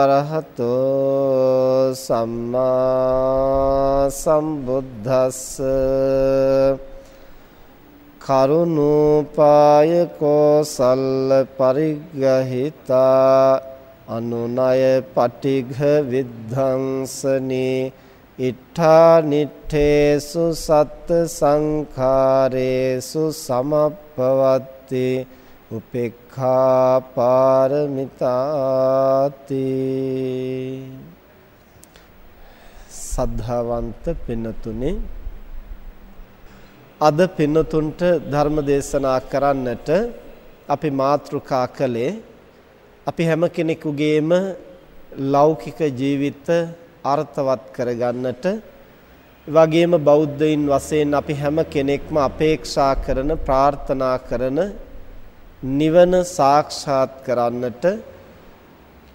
අරහතෝ සම්මා සම්බුද්දස්ස. කරුණෝපාය කෝසල්ල පරිග්‍රහිතා අනුනය පටිඝ විද්ධංසනේ. ඉත්තා නිට්ඨේසු සත්ත සංඛාරේසු සමප්පවත් තේ උපේක්ඛා පාරමිතාති සද්ධාවන්ත පින්නතුනේ අද පින්නතුන්ට ධර්ම දේශනා කරන්නට අපි මාතෘකා කළේ අපි හැම කෙනෙකුගේම ලෞකික ජීවිත අර්ථවත් කරගන්නට. වගේම බෞද්ධයින් වශයෙන් අපි හැම කෙනෙක්ම අපේක්ෂා කරන ප්‍රාර්ථනා කරන නිවන සාක්ෂාත් කරන්නට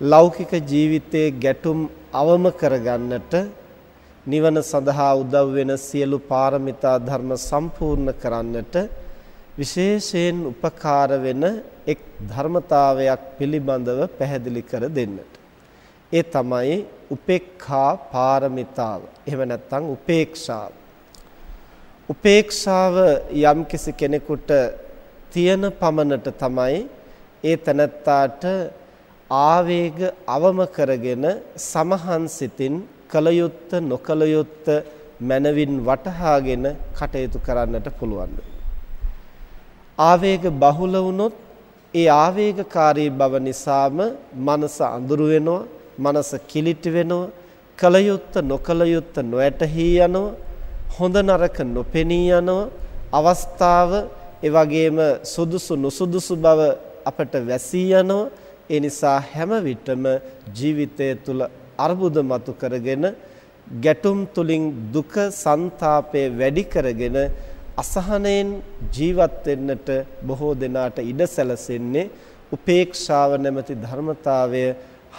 ලෞකික ජීවිතයේ ගැටුම් අවම කරගන්නට නිවන සඳහා උදව් වෙන සියලු පාරමිතා ධර්ම සම්පූර්ණ කරන්නට විශේෂයෙන් උපකාර වෙන එක් ධර්මතාවයක් පිළිබඳව පැහැදිලි කර දෙන්නට. ඒ තමයි උපේක්ඛා පාරමිතාව. එහෙම නැත්නම් උපේක්ෂාව. උපේක්ෂාව යම්කිසි කෙනෙකුට තියෙන පමණට තමයි ඒ තනත්තාට ආවේග අවම කරගෙන සමහන් සිතින් කලයුත්ත නොකලයුත්ත මනවින් වටහාගෙන කටයුතු කරන්නට පුළුවන්. ආවේග බහුල වුණොත් ඒ ආවේගකාරී බව නිසාම මනස අඳුරු වෙනවා මනස කිලිටි වෙනවා කලයුත්ත නොකලයුත්ත නොඇටහි යනවා හොඳ නරක නොපෙනී යනවා අවස්ථාව ඒ වගේම සුදුසු නුසුදුසු බව අපට වැසී යනවා ඒ නිසා හැම විටම ජීවිතය තුළ අර්බුද මතු කරගෙන ගැටුම් තුලින් දුක ਸੰతాපය වැඩි කරගෙන අසහනයෙන් ජීවත් වෙන්නට බොහෝ දෙනාට ඉඩ සැලසෙන්නේ උපේක්ෂාව නැමැති ධර්මතාවය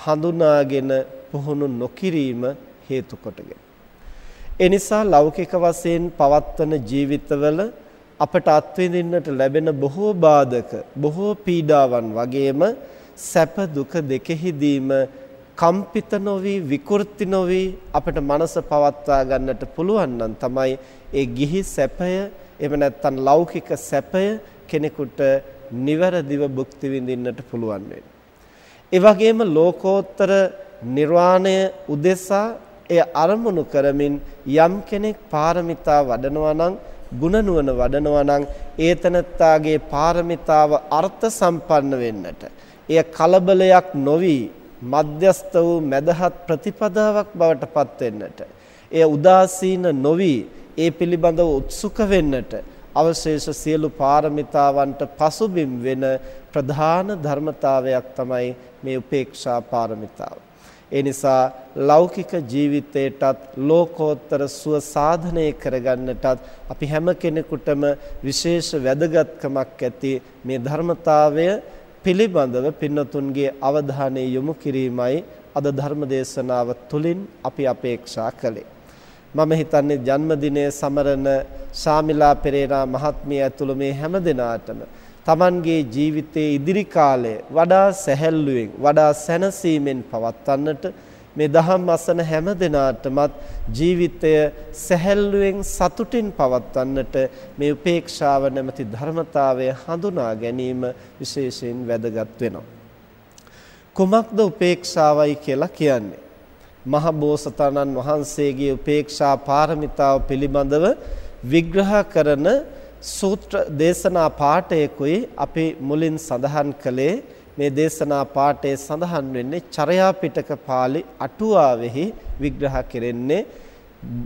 හඳුනාගෙන පුහුණු නොකිරීම හේතු කොටගෙන. ඒ නිසා ලෞකික වශයෙන් පවත්වන ජීවිතවල අපට අත්විඳින්නට ලැබෙන බොහෝ බාධක, බොහෝ පීඩාවන් වගේම සැප දුක දෙකෙහිදීම කම්පිත නොවි විකෘති නොවි අපට මනස පවත්වා ගන්නට පුළුවන් නම් තමයි ඒ ගිහි සැපය එහෙම නැත්නම් ලෞකික සැපය කෙනෙකුට නිවැරදිව භුක්ති විඳින්නට පුළුවන් වෙන්නේ. ඒ වගේම ලෝකෝත්තර නිර්වාණය උදෙසා එය අරමුණු කරමින් යම් කෙනෙක් පාරමිතා වඩනවා නම් ගුණ නුවණ වඩනවා නම් ඒතනත්තාගේ පාරමිතාව අර්ථ සම්පන්න වෙන්නට. එය කලබලයක් නොවි මධ්‍යස්ත වූ මදහත් ප්‍රතිපදාවක් බවට පත් වෙන්නට. එය උදාසීන නොවි ඒ පිළිබඳව උත්සුක වෙන්නට. අවශේෂ සියලු පාරමිතාවන්ට පසුබිම් වෙන ප්‍රධාන ධර්මතාවයක් තමයි මේ උපේක්ෂා පාරමිතාව. ඒ නිසා ලෞකික ජීවිතයටත් ලෝකෝත්තර සුව සාධනය කරගන්නටත් අපි හැම කෙනෙකුටම විශේෂ වැදගත්කමක් ඇති මේ ධර්මතාවය පිළිබඳව පින්නතුන්ගේ අවධානය යොමු කිරීමයි අද ධර්ම දේශනාව තුළින් අපි අපේක්ෂා කළේ. මම හිතන්නේ ජන්මදිනය සමරන ශාමිලා පෙරේරා මහත්මිය ඇතුළු මේ හැම දිනාටම Tamanගේ ජීවිතයේ ඉදිරි කාලය වඩා සැහැල්ලුවෙන් වඩා සැනසීමෙන් පවත්වන්නට මේ දහම් අසන හැම දිනාටමත් ජීවිතය සැහැල්ලුවෙන් සතුටින් පවත්වන්නට මේ උපේක්ෂාව නැමැති ධර්මතාවය හඳුනා ගැනීම විශේෂයෙන් වැදගත් වෙනවා. කුමක්ද උපේක්ෂාවයි කියලා කියන්නේ? මහ බෝසතාණන් වහන්සේගේ උපේක්ෂා පාරමිතාව පිළිබඳව විග්‍රහ කරන සූත්‍ර දේශනා පාඨයකුයි අපි මුලින් සඳහන් කළේ. මේ දේශනා පාඨයේ සඳහන් වෙන්නේ චරයා පිටක පාළි අටුවාවෙහි විග්‍රහ කෙරෙන්නේ.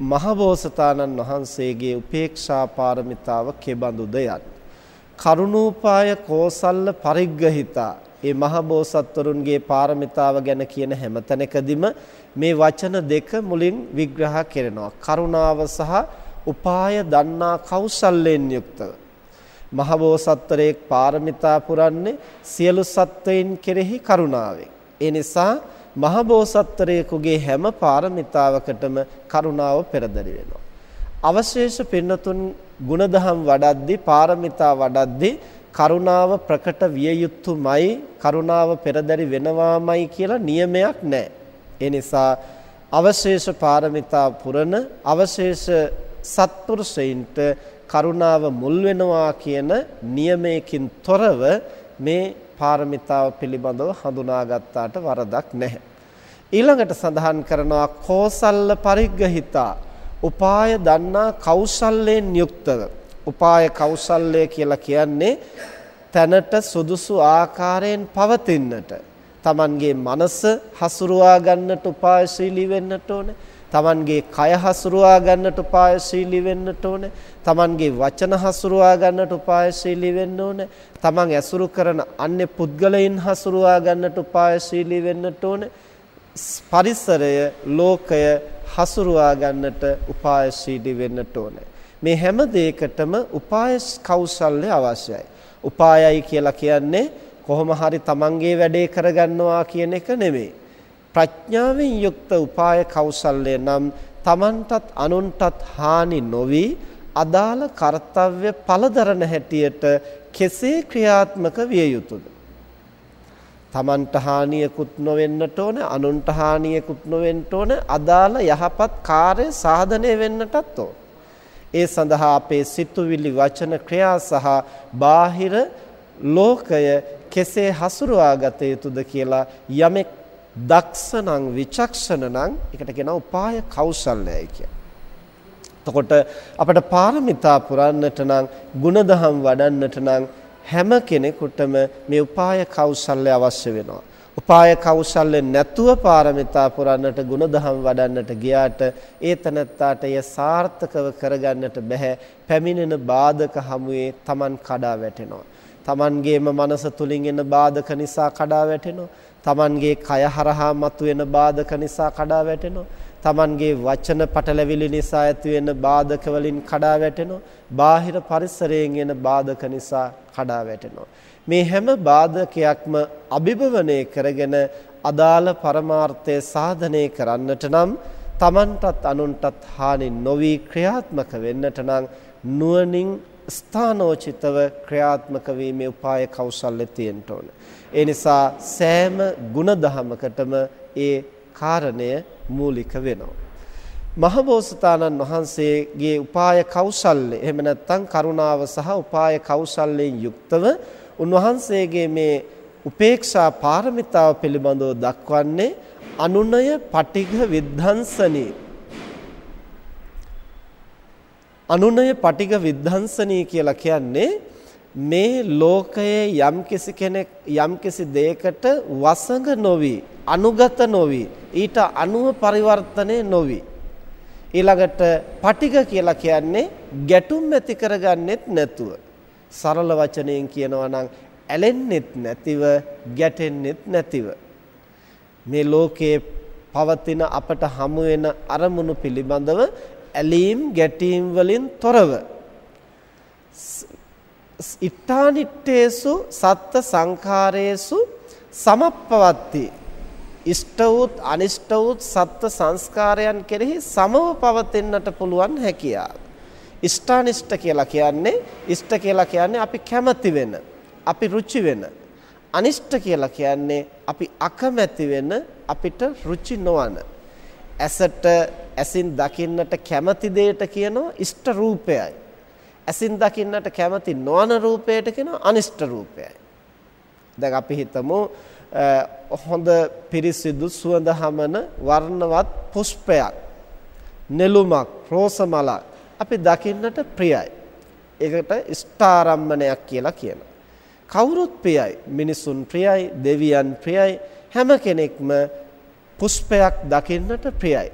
මහබෝසතාණන් වහන්සේගේ උපේක්ෂා පාරමිතාව කෙබඳුද යත් කරුණෝපාය කෝසල්ල පරිග්‍රහිතා. ඒ මහබෝසත්වරුන්ගේ පාරමිතාව ගැන කියන හැමතැනකදීම මේ වචන දෙක මුලින් විග්‍රහ කරනවා. කරුණාව සහ උපාය දන්නා කෞසල්‍යයෙන් යුක්තව මහබෝසත්වරයෙක් පාරමිතා පුරන්නේ සියලු සත්වයින් කෙරෙහි කරුණාවෙන්. ඒ නිසා මහබෝසත්වරයෙකුගේ හැම පාරමිතාවකටම කරුණාව පෙරදරි වෙනවා. අවශේෂ පින්නතුන් ගුණධම් වඩද්දී පාරමිතා වඩද්දී කරුණාව ප්‍රකට විය යුතුමයි කරුණාව පෙරදරි වෙනවාමයි කියලා නියමයක් නැහැ. ඒ නිසා අවශේෂ පාරමිතා පුරන අවශේෂ සත්පුරුෂයින්ට කරුණාව මුල් වෙනවා කියන නියමයකින් තොරව මේ පාරමිතාව පිළිබඳව හඳුනාගත්තාට වරදක් නැහැ. ඊළඟට සඳහන් කරනවා කෝසල්ල පරිග්‍රහිතා උපාය දන්නා කෞශල්‍යයෙන් යුක්තව. උපාය කෞශල්‍ය කියලා කියන්නේ තැනට සුදුසු ආකාරයෙන් පවතින්නට. Tamanගේ මනස හසුරුවා ගන්නට උපායශීලී වෙන්නට ඕනේ. තමන්ගේ කය හසුරුවා ගන්නට උපායශීලී වෙන්නට ඕනේ. තමන්ගේ වචන හසුරුවා ගන්නට උපායශීලී වෙන්න ඕනේ. තමන් ඇසුරු කරන අන්‍ය පුද්ගලයන් හසුරුවා ගන්නට උපායශීලී වෙන්නට ඕනේ. පරිසරය, ලෝකය හසුරුවා ගන්නට උපායශීලී වෙන්නට ඕනේ. මේ හැම දෙයකටම උපාය කෞශල්‍ය අවශ්‍යයි. උපායයි කියලා කියන්නේ කොහොම හරි තමන්ගේ වැඩේ කරගන්නවා කියන එක නෙමෙයි. ප්‍රඥාවෙන් යුක්ත උපාය කෞසල්‍ය නම් තමන්ටත් අනුන්ටත් හානි නොවි අදාළ කාර්යව්‍ය පළදරන හැටියට කෙසේ ක්‍රියාත්මක විය යුතුද? තමන්ට හානියකුත් නොවෙන්නට ඕන අනුන්ට හානියකුත් නොවෙන්න ඕන අදාළ යහපත් කාර්ය සාධනය වෙන්නටත් ඕන. ඒ සඳහා අපේ සිතුවිලි වචන ක්‍රියා සහ බාහිර ලෝකය කෙසේ හසුරුවා ගත යුතුද කියලා යමෙක් දක්ෂණං විචක්ෂණං එකට කියනවා උපාය කෞශල්‍යයි කියන්නේ. එතකොට අපිට පාරමිතා පුරන්නට නම් ಗುಣධම් වඩන්නට නම් හැම කෙනෙකුටම මේ උපාය කෞශල්‍ය අවශ්‍ය වෙනවා. උපාය කෞශල්‍ය නැතුව පාරමිතා පුරන්නට ಗುಣධම් වඩන්නට ගියාට ඒතනත්තාට එය සාර්ථකව කරගන්නට බෑ. පැමිණෙන බාධක හමුවේ Taman කඩා වැටෙනවා. Tamanගේම මනස තුලින් එන බාධක නිසා කඩා වැටෙනවා. Tamanගේ කය හරහා මතුවෙන බාධක නිසා කඩා වැටෙනවා. Tamanගේ වචන පටලැවිලි නිසා ඇතිවෙන බාධක වලින් කඩා වැටෙනවා. බාහිර පරිසරයෙන් එන බාධක නිසා කඩා වැටෙනවා. මේ හැම බාධකයක්ම අභිභවනය කරගෙන අදාළ පරමාර්ථය සාධනය කරන්නට නම් Tamanටත් අනුන්ටත් හානි නොවි ක්‍රියාත්මක වෙන්නට නම් නුවණින් ස්ථානෝචිතව ක්‍රියාත්මක වීමේ උපාය කෞශල්‍ය තියෙන්න ඕන. ඒ නිසා සෑම ಗುಣධමකටම ඒ කාරණය මූලික වෙනවා. මහබෝසතාණන් වහන්සේගේ උපාය කෞශල්‍ය එහෙම නැත්නම් කරුණාව සහ උපාය කෞශල්‍යයෙන් යුක්තව උන්වහන්සේගේ මේ උපේක්ෂා පාරමිතාව පිළිබඳව දක්වන්නේ අනුනය පටිඝ විද්ධාංසනී අනුනය පටිඝ විද්ධාංසනී කියලා කියන්නේ මේ ලෝකයේ යම්කිසි කෙනෙක් යම්කිසි දෙයකට වසඟ නොවි අනුගත නොවි ඊට අනුව පරිවර්තනය නොවි. ඊළඟට පටිඝ කියලා කියන්නේ ගැටුම් ඇති කරගන්නෙත් නැතුව. සරල වචනයෙන් කියනවා නම් ඇලෙන්නෙත් නැතිව ගැටෙන්නෙත් නැතිව. මේ ලෝකයේ පවතින අපට හමු වෙන අරමුණු පිළිබඳව ඇලීම් ගැටීම් වලින් තොරව ඉත්තානිට්ඨේසු සත්ත සංඛාරේසු සමප්පවත්ති ඉෂ්ට වූත් අනිෂ්ට වූත් සත්ත්ව සංස්කාරයන් කෙරෙහි සමව පවතින්නට පුළුවන් හැකියාව. ඉෂ්ඨානිෂ්ඨ කියලා කියන්නේ ඉෂ්ඨ කියලා කියන්නේ අපි කැමති වෙන, අපි රුචි වෙන. අනිෂ්ඨ කියලා කියන්නේ අපි අකමැති වෙන, අපිට රුචි නොවන. ඇසට ඇසින් දකින්නට කැමති දෙයට කියනවා ඉෂ්ඨ රූපයයි. ඇසින් දකින්නට කැමති නොවන රූපයට කියනවා අනිෂ්ඨ රූපයයි. දැන් අපි හිතමු හොඳ පිරිසිදු සුවඳ හමන වර්ණවත් පුෂ්පයක් නෙළුමක් රෝස මලක් අපි දකින්නට ප්‍රියයි. ඒකට ස්ථාරම්මණයක් කියලා කියනවා. කවුරුත් ප්‍රියයි. මිනිසුන් ප්‍රියයි, දෙවියන් ප්‍රියයි. හැම කෙනෙක්ම පුෂ්පයක් දකින්නට ප්‍රියයි.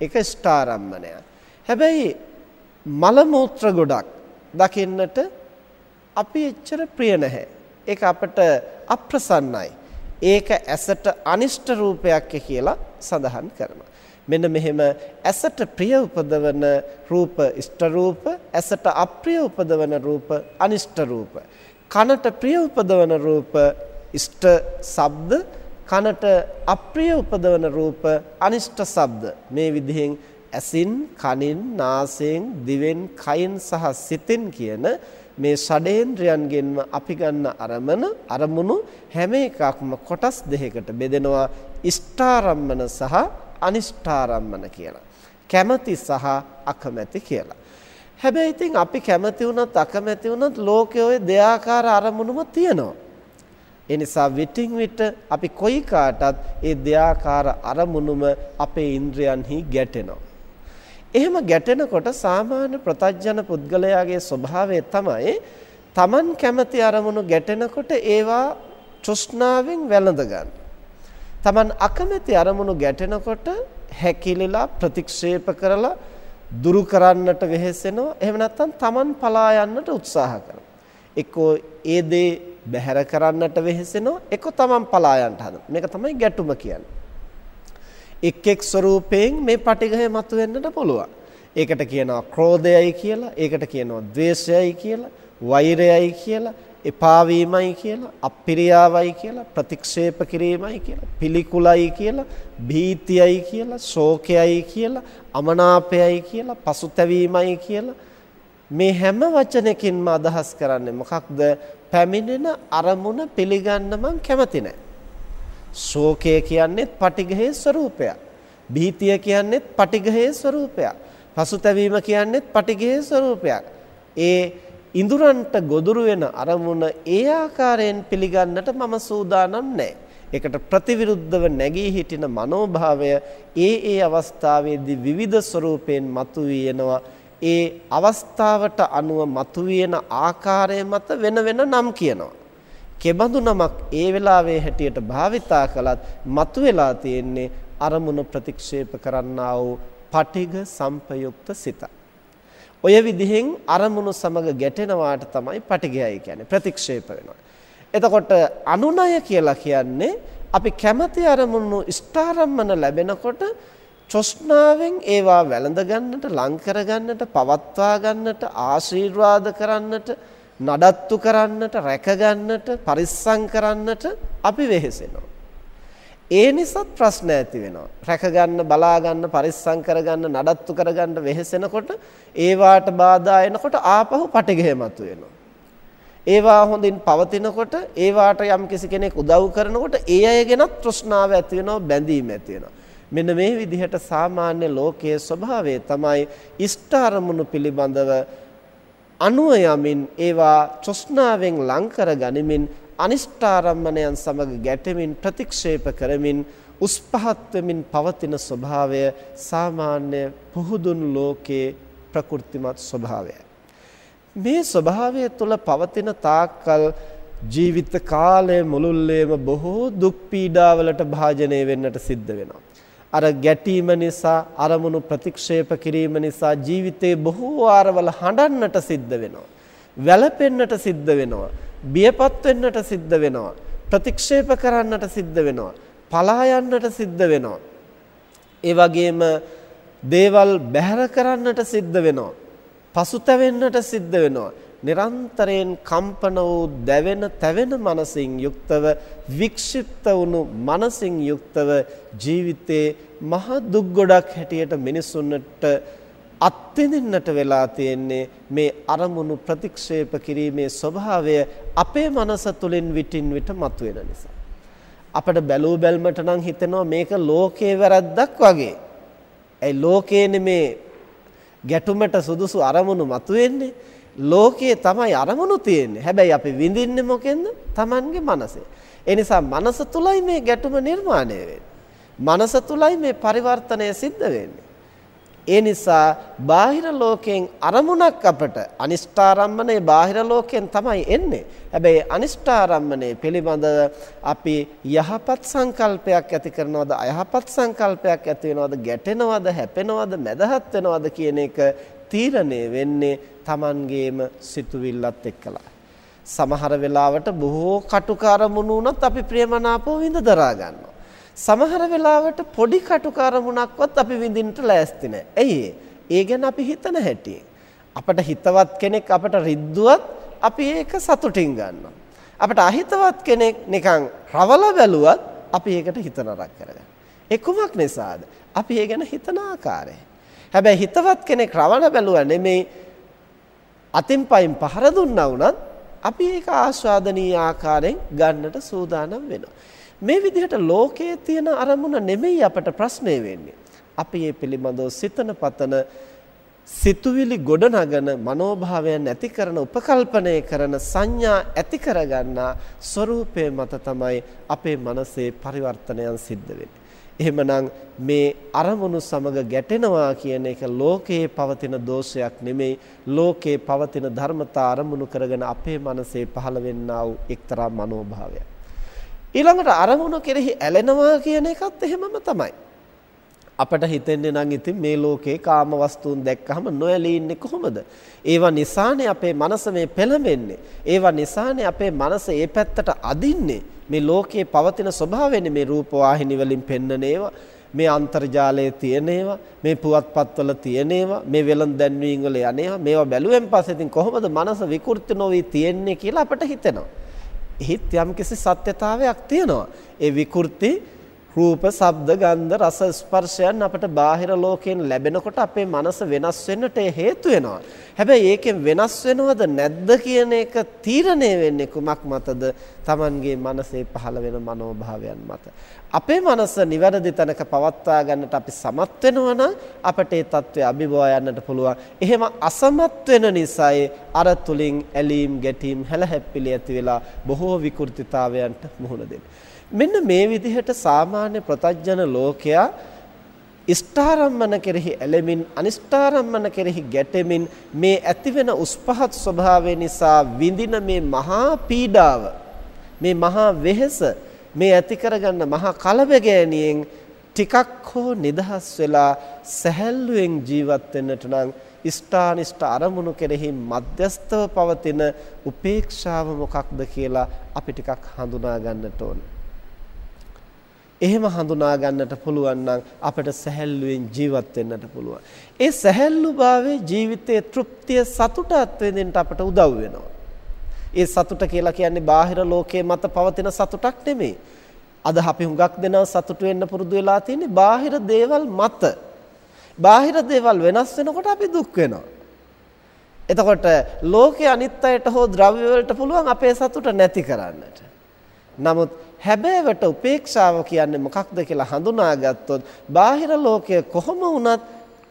ඒක ස්ථාරම්මණයක්. හැබැයි මල මූත්‍ර ගොඩක් දකින්නට අපි එච්චර ප්‍රිය නැහැ. ඒක අපට අප්‍රසන්නයි. ඒක ඇසට අනිෂ්ට රූපයක් කියලා සඳහන් කරනවා. මෙන්න මෙහෙම ඇසට ප්‍රිය උපදවන රූප ඉෂ්ට රූප ඇසට අප්‍රිය උපදවන රූප අනිෂ්ට රූප කනට ප්‍රිය උපදවන රූප ඉෂ්ට ශබ්ද කනට අප්‍රිය උපදවන රූප අනිෂ්ට ශබ්ද මේ විදිහෙන් ඇසින් කනින් නාසයෙන් දිවෙන් කයින් සහ සිතෙන් කියන මේ ෂඩේන්ද්‍රයන්ගෙන්ම අපි ගන්න අරමන අරමුණු හැම එකක්ම කොටස් දෙකකට බෙදෙනවා ඉෂ්ඨාරම්මන සහ අනිෂ්ඨාරම්මන කියලා. කැමැති සහ අකමැති කියලා. හැබැයි ඉතින් අපි කැමති වුණත් අකමැති වුණත් ලෝකයේ ওই දෙයාකාර අරමුණුම තියෙනවා. ඒ නිසා විටින් විට අපි කොයි කාටත් ඒ දෙයාකාර අරමුණුම අපේ ඉන්ද්‍රයන්හි ගැටෙනවා. එහෙම ගැටෙනකොට සාමාන්‍ය ප්‍රතඥ පුද්ගලයාගේ ස්වභාවය තමයි Taman කැමති අරමුණු ගැටෙනකොට ඒවා තෘෂ්ණාවෙන් වැළඳ ගන්න. Taman අකමැති අරමුණු ගැටෙනකොට හැකිලිලා ප්‍රතික්ෂේප කරලා දුරු කරන්නට වෙහෙසෙනවා. එහෙම නැත්නම් Taman පලා යන්නට උත්සාහ කරනවා. එක්කෝ ඒ දේ බැහැර කරන්නට වෙහෙසෙනවා. එක්කෝ Taman පලා යන්න හදනවා. මේක තමයි ගැටුම කියන්නේ. එක් එක් ස්වરૂපයෙන් මේ පටිඝය මතුවෙන්නට පුළුවන්. ඒකට කියනවා ක්‍රෝධයයි කියලා, ඒකට කියනවා ද්වේෂයයි කියලා, වෛරයයි කියලා, එපා වීමයි කියලා, අප්‍රියාවයි කියලා, ප්‍රතික්ෂේප කිරීමයි කියලා, පිළිකුලයි කියලා, භීතියයි කියලා, ශෝකයයි කියලා, අමනාපයයි කියලා, පසුතැවීමයි කියලා මේ හැම වචනකින්ම අදහස් කරන්නේ මොකක්ද? පැමිණෙන අරමුණ පිළිගන්න මං කැමති නැහැ. ශෝකය කියන්නේ පටිඝයේ ස්වરૂපයක්. භීතිය කියන්නේ පටිඝයේ ස්වરૂපයක්. පසුතැවීම කියන්නේ පටිඝයේ ස්වરૂපයක්. ඒ ඉඳුරන්ට ගොදුරු වෙන අරමුණ ඒ ආකාරයෙන් පිළිගන්නට මම සූදානම් නැහැ. ඒකට ප්‍රතිවිරුද්ධව නැගී හිටින මනෝභාවය ඒ ඒ අවස්ථාවේදී විවිධ ස්වરૂපයෙන් මතුවී එනවා. ඒ අවස්ථාවට අනුව මතුවීන ආකාරය මත වෙන වෙන නම් කියනවා. කෙබඳු නමක් ඒ වෙලාවේ හැටියට භාවිතා කළත් මතුවලා තියෙන්නේ අරමුණ ප්‍රතික්ෂේප කරන්නා වූ පටිඝ සංපයුක්ත සිත. ඔය විදිහෙන් අරමුණු සමග ගැටෙනවාට තමයි පටිඝයයි කියන්නේ ප්‍රතික්ෂේප වෙනවා. එතකොට අනුනය කියලා කියන්නේ අපි කැමති අරමුණු ස්ථාරම්මන ලැබෙනකොට චොස්නාවෙන් ඒවා වැළඳ ගන්නට ලං කර ගන්නට පවත්වා ගන්නට ආශිර්වාද කරන්නට නඩත්තු කරන්නට රැක ගන්නට පරිස්සම් කරන්නට අපි වෙහෙසෙනවා. ඒ නිසා ප්‍රශ්න ඇති වෙනවා. රැක ගන්න, බලා ගන්න, පරිස්සම් කරගන්න, නඩත්තු කරගන්න වෙහෙසෙනකොට ඒවාට බාධා එනකොට ආපහු පටිඝය මතුවෙනවා. ඒවා හොඳින් පවතිනකොට ඒවාට යම් කිසි කෙනෙක් උදව් කරනකොට ඒ අයගෙනත් තෘෂ්ණාව ඇති වෙනවා, බැඳීම ඇති වෙනවා. මෙන්න මේ විදිහට සාමාන්‍ය ලෝකයේ ස්වභාවය තමයි ඉෂ්ඨ අරමුණු පිළිබඳව අනුව යමින් ඒවා තෘෂ්ණාවෙන් ලං කර ගනිමින් අනිෂ්ඨාරම්මණයන් සමග ගැටෙමින් ප්‍රතික්ෂේප කරමින් උස් පහත් වෙමින් පවතින ස්වභාවය සාමාන්‍ය පුහුදුන් ලෝකයේ ප්‍රකෘතිමත් ස්වභාවයයි. මේ ස්වභාවය තුළ පවතින තාක්කල් ජීවිත කාලය මුළුල්ලේම බොහෝ දුක් පීඩාවලට භාජනය වෙන්නට සිද්ධ වෙනවා. අර ගැටීම නිසා අරමුණු ප්‍රතික්ෂේප කිරීම නිසා ජීවිතේ බොහෝ වාරවල හඬන්නට සිද්ධ වෙනවා. වැළපෙන්නට සිද්ධ වෙනවා. බියපත් වෙන්නට සිද්ධ වෙනවා. ප්‍රතික්ෂේප කරන්නට සිද්ධ වෙනවා. පලා යන්නට සිද්ධ වෙනවා. ඒ වගේම දේවල් බැහැර කරන්නට සිද්ධ වෙනවා. පසුතැවෙන්නට සිද්ධ වෙනවා. නිරන්තරයෙන් කම්පන වූ දැවෙන තැවෙන මනසින් යුක්තව වික්ෂිප්ත වුණු මනසින් යුක්තව ජීවිතේ මහ දුක් ගොඩක් හැටියට මිනිසුන්ට අත්විඳින්නට වෙලා තියෙන්නේ මේ අරමුණු ප්‍රතික්ෂේප කිරීමේ ස්වභාවය අපේ මනස තුලින් විටින් විට මතුවෙන නිසා අපිට බැලූ බැල්මට නම් හිතෙනවා මේක ලෝකේ වැරද්දක් වගේ. ඒ ලෝකේනේ මේ ගැටුමට සුදුසු අරමුණු මතුවෙන්නේ. ලෝකයේ තමයි අරමුණු තියෙන්නේ. හැබැයි අපි විඳින්නේ මොකෙන්ද? Tamange මනසේ. ඒ නිසා මනස තුලයි මේ ගැටුම නිර්මාණය වෙන්නේ. මනස තුලයි මේ පරිවර්තනය සිද්ධ වෙන්නේ. ඒ නිසා බාහිර ලෝකයෙන් අරමුණක් අපට අනිෂ්ඨාරම්මනේ බාහිර ලෝකයෙන් තමයි එන්නේ. හැබැයි අනිෂ්ඨාරම්මනේ පිළිබඳව අපි යහපත් සංකල්පයක් ඇති කරනවද අයහපත් සංකල්පයක් ඇති වෙනවද ගැටෙනවද හැපෙනවද මැදහත් වෙනවද කියන එක තීරණය වෙන්නේ Tamangeema සිතුවිල්ලත් එක්කලා. සමහර වෙලාවට බොහෝ කටුක අරමුණු වුණත් අපි ප්‍රියමනාපව විඳ දරා ගන්නවා. සමහර වෙලාවට පොඩි කටුකාරමුණක්වත් අපි විඳින්නට ලෑස්ති නැහැ. ඇයි ඒ ගැන අපි හිතන හැටි. අපට හිතවත් කෙනෙක් අපට රිද්දුවත් අපි ඒක සතුටින් ගන්නවා. අපට අහිතවත් කෙනෙක් නිකන් රවල බැලුවත් අපි ඒකට හිත නරක කරගන්නවා. ඒ කුමක් නිසාද? අපි ඒ ගැන හිතන ආකාරය. හැබැයි හිතවත් කෙනෙක් රවල බැලුවා නෙමේ අතින් පයින් පහර දුන්නා වුණත් අපි ඒක ආස්වාදනීය ආකාරයෙන් ගන්නට සූදානම් වෙනවා. මේ විදිහට ලෝකයේ තියෙන අරමුණ නෙමෙයි අපට ප්‍රශ්නේ වෙන්නේ. අපි මේ පිළිබඳව සිතන පතන සිතුවිලි ගොඩනගන මනෝභාවයන් ඇති කරන උපකල්පනය කරන සංඥා ඇති කරගන්නා ස්වરૂපය මත තමයි අපේ මනසේ පරිවර්තනයන් සිද්ධ වෙන්නේ. එහෙමනම් මේ අරමුණු සමග ගැටෙනවා කියන එක ලෝකයේ පවතින දෝෂයක් නෙමෙයි ලෝකයේ පවතින ධර්මතා අරමුණු කරගෙන අපේ මනසේ පහළ වෙන්නා වූ එක්තරා මනෝභාවයක්. ඊළඟට අරමුණ කෙරෙහි ඇලෙනවා කියන එකත් එහෙමම තමයි. අපට හිතෙන්නේ නම් ඉතින් මේ ලෝකේ කාම වස්තුන් දැක්කහම නොඇලී ඉන්නේ කොහොමද? ඒවා නිසානේ අපේ මනස මේ පෙළඹෙන්නේ. ඒවා නිසානේ අපේ මනස ඒ පැත්තට අදින්නේ. මේ ලෝකයේ පවතින ස්වභාවයනේ මේ රූප වාහිනී වලින් පෙන්නන ඒවා. මේ අන්තර්ජාලයේ තියෙන ඒවා, මේ පුවත්පත්වල තියෙන ඒවා, මේ වෙළඳ දැන්වීම් වල යන්නේවා. මේවා බැලුවෙන් පස්සේ ඉතින් කොහොමද මනස විකෘති නොවි තියෙන්නේ කියලා අපට හිතෙනවා. එහිත් යම්කිසි සත්‍යතාවයක් තියෙනවා. ඒ විකෘති රූප, ශබ්ද, ගන්ධ, රස, ස්පර්ශයන් අපට බාහිර ලෝකයෙන් ලැබෙනකොට අපේ මනස වෙනස් වෙන්නට හේතු වෙනවා. හැබැයි ඒකෙන් වෙනස් වෙනවද නැද්ද කියන එක තීරණය වෙන්නේ කුමක් මතද? Tamanගේ මනසේ පහළ වෙන මනෝභාවයන් මත. අපේ මනස නිවැරදි තැනක පවත්වා ගන්නට අපි සමත් වෙනවා අපට ඒ తත්වය අභිබවා යන්නට පුළුවන්. එහෙම අසමත් වෙන නිසායි අර තුලින් ඇලීම් ගැටීම් හැලහැප්පිලි ඇති වෙලා බොහෝ විකෘතිතාවයන්ට මුහුණ දෙන්නේ. මෙන්න මේ විදිහට සාමාන්‍ය ප්‍රතඥ ලෝකයා ඉෂ්ඨාරම්මන කෙරෙහි ඇලෙමින් අනිෂ්ඨාරම්මන කෙරෙහි ගැටෙමින් මේ ඇතිවෙන උස්පහත් ස්වභාවය නිසා විඳින මේ මහා පීඩාව මේ මහා වෙහෙස මේ ඇති කරගන්න මහා කලබගෑනියෙන් ටිකක් හෝ නිදහස් වෙලා සැහැල්ලුවෙන් ජීවත් වෙන්නට නම් ඉෂ්ඨානිෂ්ඨ අරමුණු කෙරෙහි මධ්‍යස්තව පවතින උපේක්ෂාව මොකක්ද කියලා අපි ටිකක් හඳුනා ගන්නට ඕනේ. එහෙම හඳුනා ගන්නට පුළුවන් නම් අපිට සැහැල්ලුවෙන් ජීවත් වෙන්නට පුළුවන්. ඒ සැහැල්ලුභාවයේ ජීවිතයේ තෘප්තිය සතුට අත්වෙන්න අපට උදව් වෙනවා. ඒ සතුට කියලා කියන්නේ බාහිර ලෝකයේ මත පවතින සතුටක් නෙමෙයි. අද අපි හුඟක් දෙනා සතුට වෙන්න පුරුදු වෙලා තියෙන්නේ බාහිර දේවල් මත. බාහිර දේවල් වෙනස් වෙනකොට අපි දුක් වෙනවා. එතකොට ලෝකයේ අනිත් අයට හෝ ද්‍රව්‍ය වලට පුළුවන් අපේ සතුට නැති කරන්නට. නමුත් හැබෑවට උපේක්ෂාව කියන්නේ මොකක්ද කියලා හඳුනාගත්තොත් බාහිර ලෝකය කොහොම වුණත්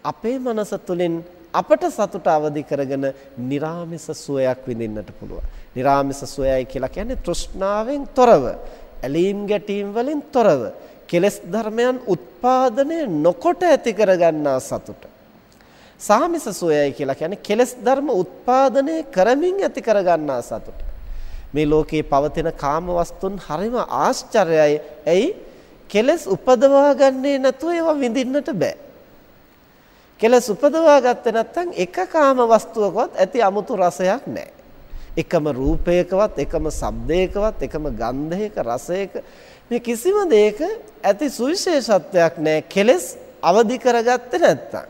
අපේ මනස තුළින් අපට සතුට අවදි කරගෙන निराமிස සුවයක් විඳින්නට පුළුවන්. निराமிස සුවයයි කියලා කියන්නේ තෘෂ්ණාවෙන් තොරව, ඇලීම් ගැටීම් වලින් තොරව, කෙලෙස් ධර්මයන් උත්පාදනය නොකොට ඇති කරගන්නා සතුට. සාමිස සුවයයි කියලා කියන්නේ කෙලෙස් ධර්ම උත්පාදනය කරමින් ඇති කරගන්නා සතුට. මේ ලෝකේ පවතින කාම වස්තුන් හරිම ආශ්චර්යයි. ඇයි? කෙලස් උපදවා ගන්නේ නැතුව ඒවා විඳින්නට බෑ. කෙලස් උපදවා ගත්තේ නැත්නම් එක කාම වස්තුවකවත් ඇති 아무තු රසයක් නැහැ. එකම රූපයකවත්, එකම ශබ්දයකවත්, එකම ගන්ධයක, රසයක මේ කිසිම දෙයක ඇති සුවිශේෂත්වයක් නැහැ. කෙලස් අවදි කරගත්තේ නැත්නම්.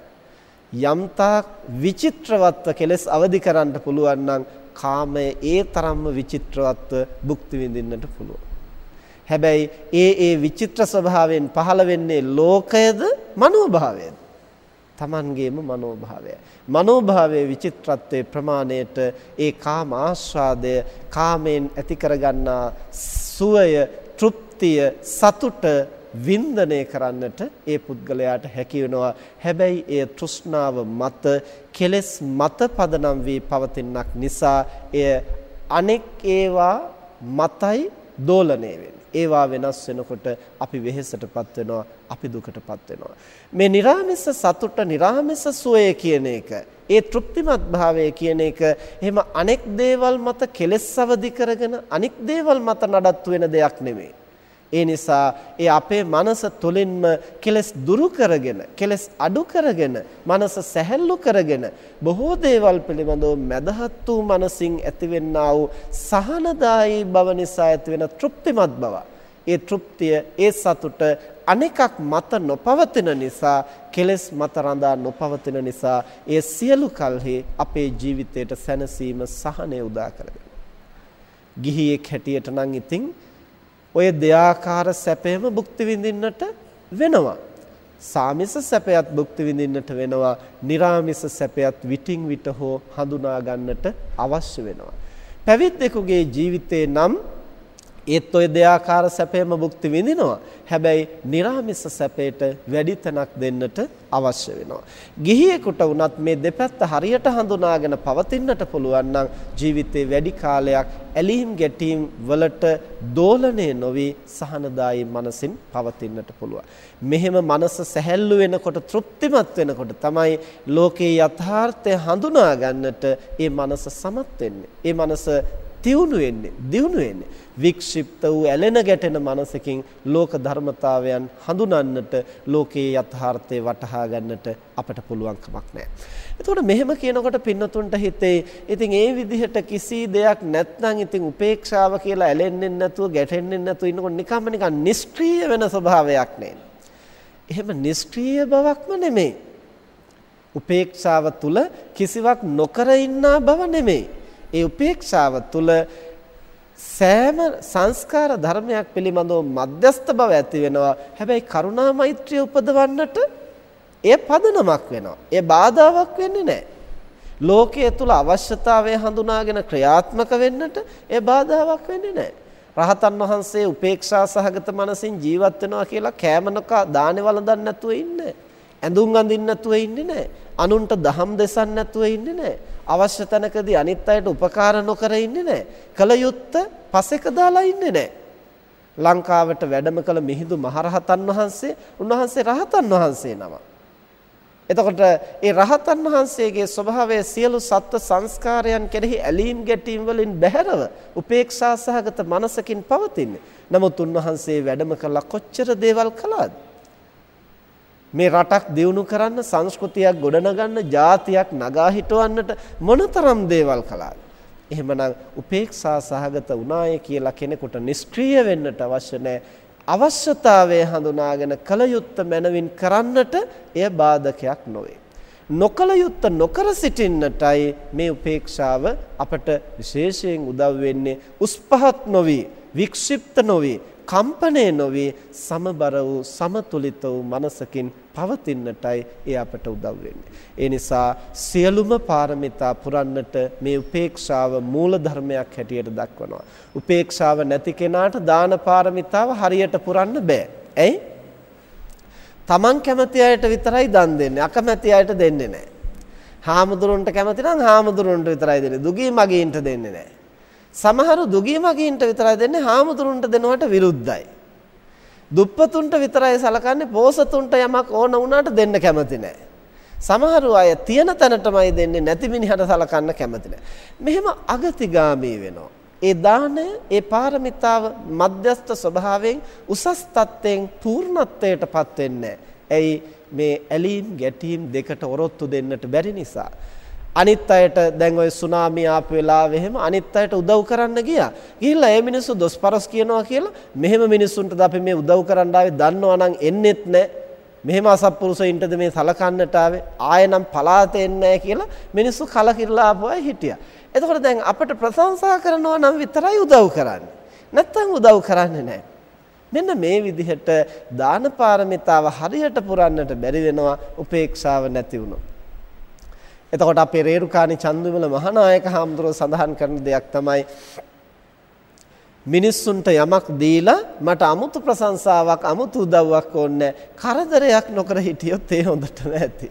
යම්තා විචිත්‍රවත්ව කෙලස් අවදි කරන්න පුළුවන් නම් කාමය ඒ තරම්ම විචිත්‍රවත්ව භුක්ති විඳින්නට පුළුවන්. හැබැයි ඒ ඒ විචිත්‍ර ස්වභාවයෙන් පහළ වෙන්නේ ලෝකයද මනෝභාවයද? Tamangeema මනෝභාවය. මනෝභාවයේ විචිත්‍රත්වයේ ප්‍රමාණයට ඒ කාම ආස්වාදය කාමෙන් ඇති කරගන්නා සුවය, තෘප්තිය, සතුට වින්දනය කරන්නට ඒ පුද්ගලයාට හැකි වෙනවා. හැබැයි ඒ තෘෂ්ණාව මත කෙලෙස් මත පදනම් වී පවතිනක් නිසා එය අනෙක් ඒවා මතයි දෝලණය වෙන්නේ. ඒවා වෙනස් වෙනකොට අපි වෙහෙසටපත් වෙනවා, අපි දුකටපත් වෙනවා. මේ निराமிස සතුට, निराமிස සුවය කියන එක ඒ තෘප්තිමත් භාවය කියන එක එහෙම අනෙක් දේවල් මත කෙලෙස් අවදි කරගෙන අනෙක් දේවල් මත නඩත්තු වෙන දෙයක් නෙමෙයි. ඒ නිසා ඒ අපේ මනස තුළින්ම කෙලස් දුරු කරගෙන කෙලස් අඩු කරගෙන මනස සැහැල්ලු කරගෙන බොහෝ දේවල් පිළිබඳව මදහත් වූ මනසින් ඇතිවෙනා වූ සහනදායී බව නිසා ඇතිවෙන තෘප්තිමත් බව. ඒ තෘප්තිය ඒ සතුට අනෙකක් මත නොපවතින නිසා කෙලස් මත රඳා නොපවතින නිසා ඒ සියලු කල්හි අපේ ජීවිතයට සැනසීම සහනය උදා කරගන්න. ගිහියෙක් හැටියට නම් ඉතින් ඔය දෙයාකාර සැපයම භුක්ති විඳින්නට වෙනවා. සාමිස සැපයත් භුක්ති විඳින්නට වෙනවා. निराමිස සැපයත් විටින් විට හෝ හඳුනා ගන්නට අවශ්‍ය වෙනවා. පැවිද්දෙකුගේ ජීවිතේ නම් ඒත් ওই දෙයාකාර සැපේම භුක්ති විඳිනවා. හැබැයි निराமிස සැපේට වැඩි තැනක් දෙන්නට අවශ්‍ය වෙනවා. ගිහියෙකුට වුණත් මේ දෙපැත්ත හරියට හඳුනාගෙන පවතින්නට පුළුවන් නම් ජීවිතේ වැඩි කාලයක් ඇලීම් ගැටීම් වලට දෝලණය නොවි සහනදායි මනසින් පවතින්නට පුළුවන්. මෙහෙම මනස සැහැල්ලු වෙනකොට තෘප්තිමත් වෙනකොට තමයි ලෝකේ යථාර්ථය හඳුනා ගන්නට ඒ මනස සමත් වෙන්නේ. ඒ මනස තියුණු වෙන්නේ, දියුණු වෙන්නේ. වික්ෂිප්ත වූ ඇලෙන ගැටෙන මනසකින් ලෝක ධර්මතාවයන් හඳුනන්නට ලෝකයේ යථාර්ථය වටහා ගන්නට අපට පුළුවන් කමක් නැහැ. එතකොට මෙහෙම කියනකොට පින්නතුන්ට හිතේ ඉතින් ඒ විදිහට කිසි දෙයක් නැත්නම් ඉතින් උපේක්ෂාව කියලා ඇලෙන්නේ නැතුව ගැටෙන්නේ නැතුව ඉන්නකොට නිකම්ම නිකන් නිෂ්ක්‍රීය වෙන ස්වභාවයක් නේ. එහෙම නිෂ්ක්‍රීය බවක්ම නෙමෙයි. උපේක්ෂාව තුල කිසිවක් නොකර ඉන්නා බව නෙමෙයි. ඒ උපේක්ෂාව තුළ සෑම සංස්කාර ධර්මයක් පිළිබඳව මධ්‍යස්ත බව ඇති වෙනවා. හැබැයි කරුණා මෛත්‍රිය උපදවන්නට එය පදනමක් වෙනවා. ඒ බාධාවක් වෙන්නේ නැහැ. ලෝකයේ තුල අවශ්‍යතාවය හඳුනාගෙන ක්‍රියාත්මක වෙන්නට ඒ බාධාවක් වෙන්නේ නැහැ. රහතන් වහන්සේ උපේක්ෂා සහගත මනසින් ජීවත් වෙනවා කියලා කෑමනක දානේ වළඳන්නේ නැතුව ඉන්නේ. ඇඳුම් අඳින්න නැතුව ඉන්නේ නැහැ. අනුන්ට දහම් දෙසන්න නැතුව ඉන්නේ නැහැ. අවශ්‍ය තැනකදී අනිත් අයට උපකාර නොකර ඉන්නේ නැහැ. කල යුත්ත පසෙක දාලා ඉන්නේ නැහැ. ලංකාවට වැඩම කළ මිහිඳු මහරහතන් වහන්සේ උන්වහන්සේ රහතන් වහන්සේ නම. එතකොට ඒ රහතන් වහන්සේගේ ස්වභාවය සියලු සත්ත්ව සංස්කාරයන් කෙරෙහි ඇලීම් ගැටීම් වලින් බැහැරව උපේක්ෂා සහගත මනසකින් පවතින්නේ. නමුත් උන්වහන්සේ වැඩම කළ කොච්චර දේවල් කළාද? මේ රටක් දියුණු කරන්න සංස්කෘතියක් ගොඩනගන්න ජාතියක් නගා හිටවන්නට මොනතරම් දේවල් කළාද? එහෙමනම් උපේක්ෂා සහගත උනාය කියලා කෙනෙකුට නිෂ්ක්‍රීය වෙන්නට අවශ්‍ය නැහැ අවශ්‍යතාවය හඳුනාගෙන කල යුත්ත මනවින් කරන්නට එය බාධකයක් නොවේ. නොකල යුත්ත නොකර සිටින්නටයි මේ උපේක්ෂාව අපට විශේෂයෙන් උදව් වෙන්නේ. උස් පහත් නොවි වික්ෂිප්ත නොවි කම්පණය නොවේ සමබර වූ සමතුලිත වූ මනසකින් පවතින්නටයි ඒ අපට උදව් වෙන්නේ. ඒ නිසා සියලුම පාරමිතා පුරන්නට මේ උපේක්ෂාව මූල ධර්මයක් හැටියට දක්වනවා. උපේක්ෂාව නැති කෙනාට දාන පාරමිතාව හරියට පුරන්න බෑ. ඇයි? Taman කැමති අයට විතරයි දන් දෙන්නේ. අකමැති අයට දෙන්නේ නැහැ. හාමුදුරන්ට කැමති නම් හාමුදුරන්ට විතරයි දෙන්නේ. දුගී මගීන්ට දෙන්නේ නැහැ. සමහරු දුගී මගීන්ට විතරයි දෙන්නේ හාමුදුරුන්ට දෙනවට විරුද්ධයි. දුප්පතුන්ට විතරයි සලකන්නේ පෝසතුන්ට යමක් ඕන වුණාට දෙන්න කැමති නැහැ. සමහරු අය තියෙන තැනටමයි දෙන්නේ නැති මිනිහට සලකන්න කැමති නැහැ. මෙහෙම අගතිගාමී වෙනවා. ඒ දාණය, ඒ පාරමිතාව මධ්‍යස්ත ස්වභාවයෙන් උසස් තත්ත්වයෙන් පූර්ණත්වයටපත් වෙන්නේ ඇයි මේ ඇලීම් ගැටීම් දෙකට ඔරොත්තු දෙන්නට බැරි නිසා. අනිත් අයට දැන් ওই සුනාමි ආපු වෙලාවෙ එහෙම අනිත් අයට උදව් කරන්න ගියා. ගිහිල්ලා ඒ මිනිස්සු දොස්පරස් කියනවා කියලා මෙහෙම මිනිස්සුන්ටද අපි මේ උදව් කරන්න ආවේ දන්නවා නම් එන්නෙත් නැහැ. මෙහෙම අසත්පුරුෂයින්ටද මේ සලකන්නට ආවේ ආයෙ නම් පලාතේ එන්නේ නැහැ කියලා මිනිස්සු කලකිරලා ආපු අය හිටියා. එතකොට දැන් අපිට ප්‍රශංසා කරනවා නම් විතරයි උදව් කරන්නේ. නැත්තම් උදව් කරන්නේ නැහැ. මෙන්න මේ විදිහට දාන පාරමිතාව හරියට පුරන්නට බැරි වෙනවා උපේක්ෂාව නැති වුණොත්. එතකොට අපේ රේරුකාණි චන්දුවිමල මහානායක හාමුදුරුවෝ සඳහන් කරන දෙයක් තමයි මිනිස්සුන්ට යමක් දීලා මට අමුතු ප්‍රශංසාවක් අමුතු උදව්වක් ඕනේ කරදරයක් නොකර හිටියොත් ඒ හොඳටම ඇති.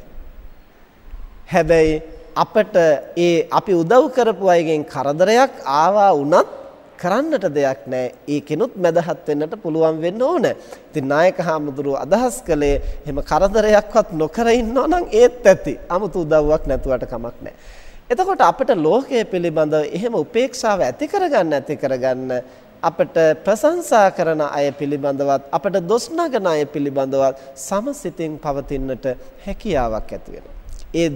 හැබැයි අපට ඒ අපි උදව් කරපු අයගෙන් කරදරයක් ආවා වුණත් කරන්නට දෙයක් නැහැ. ඒකෙනුත් මැදහත් වෙන්නට පුළුවන් වෙන්න ඕන. ඉතින් නායක හාමුදුරුව අදහස් කළේ එහෙම කරදරයක්වත් නොකර ඉන්නවා නම් ඒත් ඇති. 아무තු උදව්වක් නැතුවට කමක් නැහැ. එතකොට අපිට ලෝකයේ පිළිබඳව එහෙම උපේක්ෂාව ඇති කරගන්න ඇති කරගන්න අපට ප්‍රශංසා කරන අය පිළිබඳවත් අපට දොස් නගන අය පිළිබඳවත් සමසිතින් පවතින්නට හැකියාවක් ඇති වෙනවා. ඒ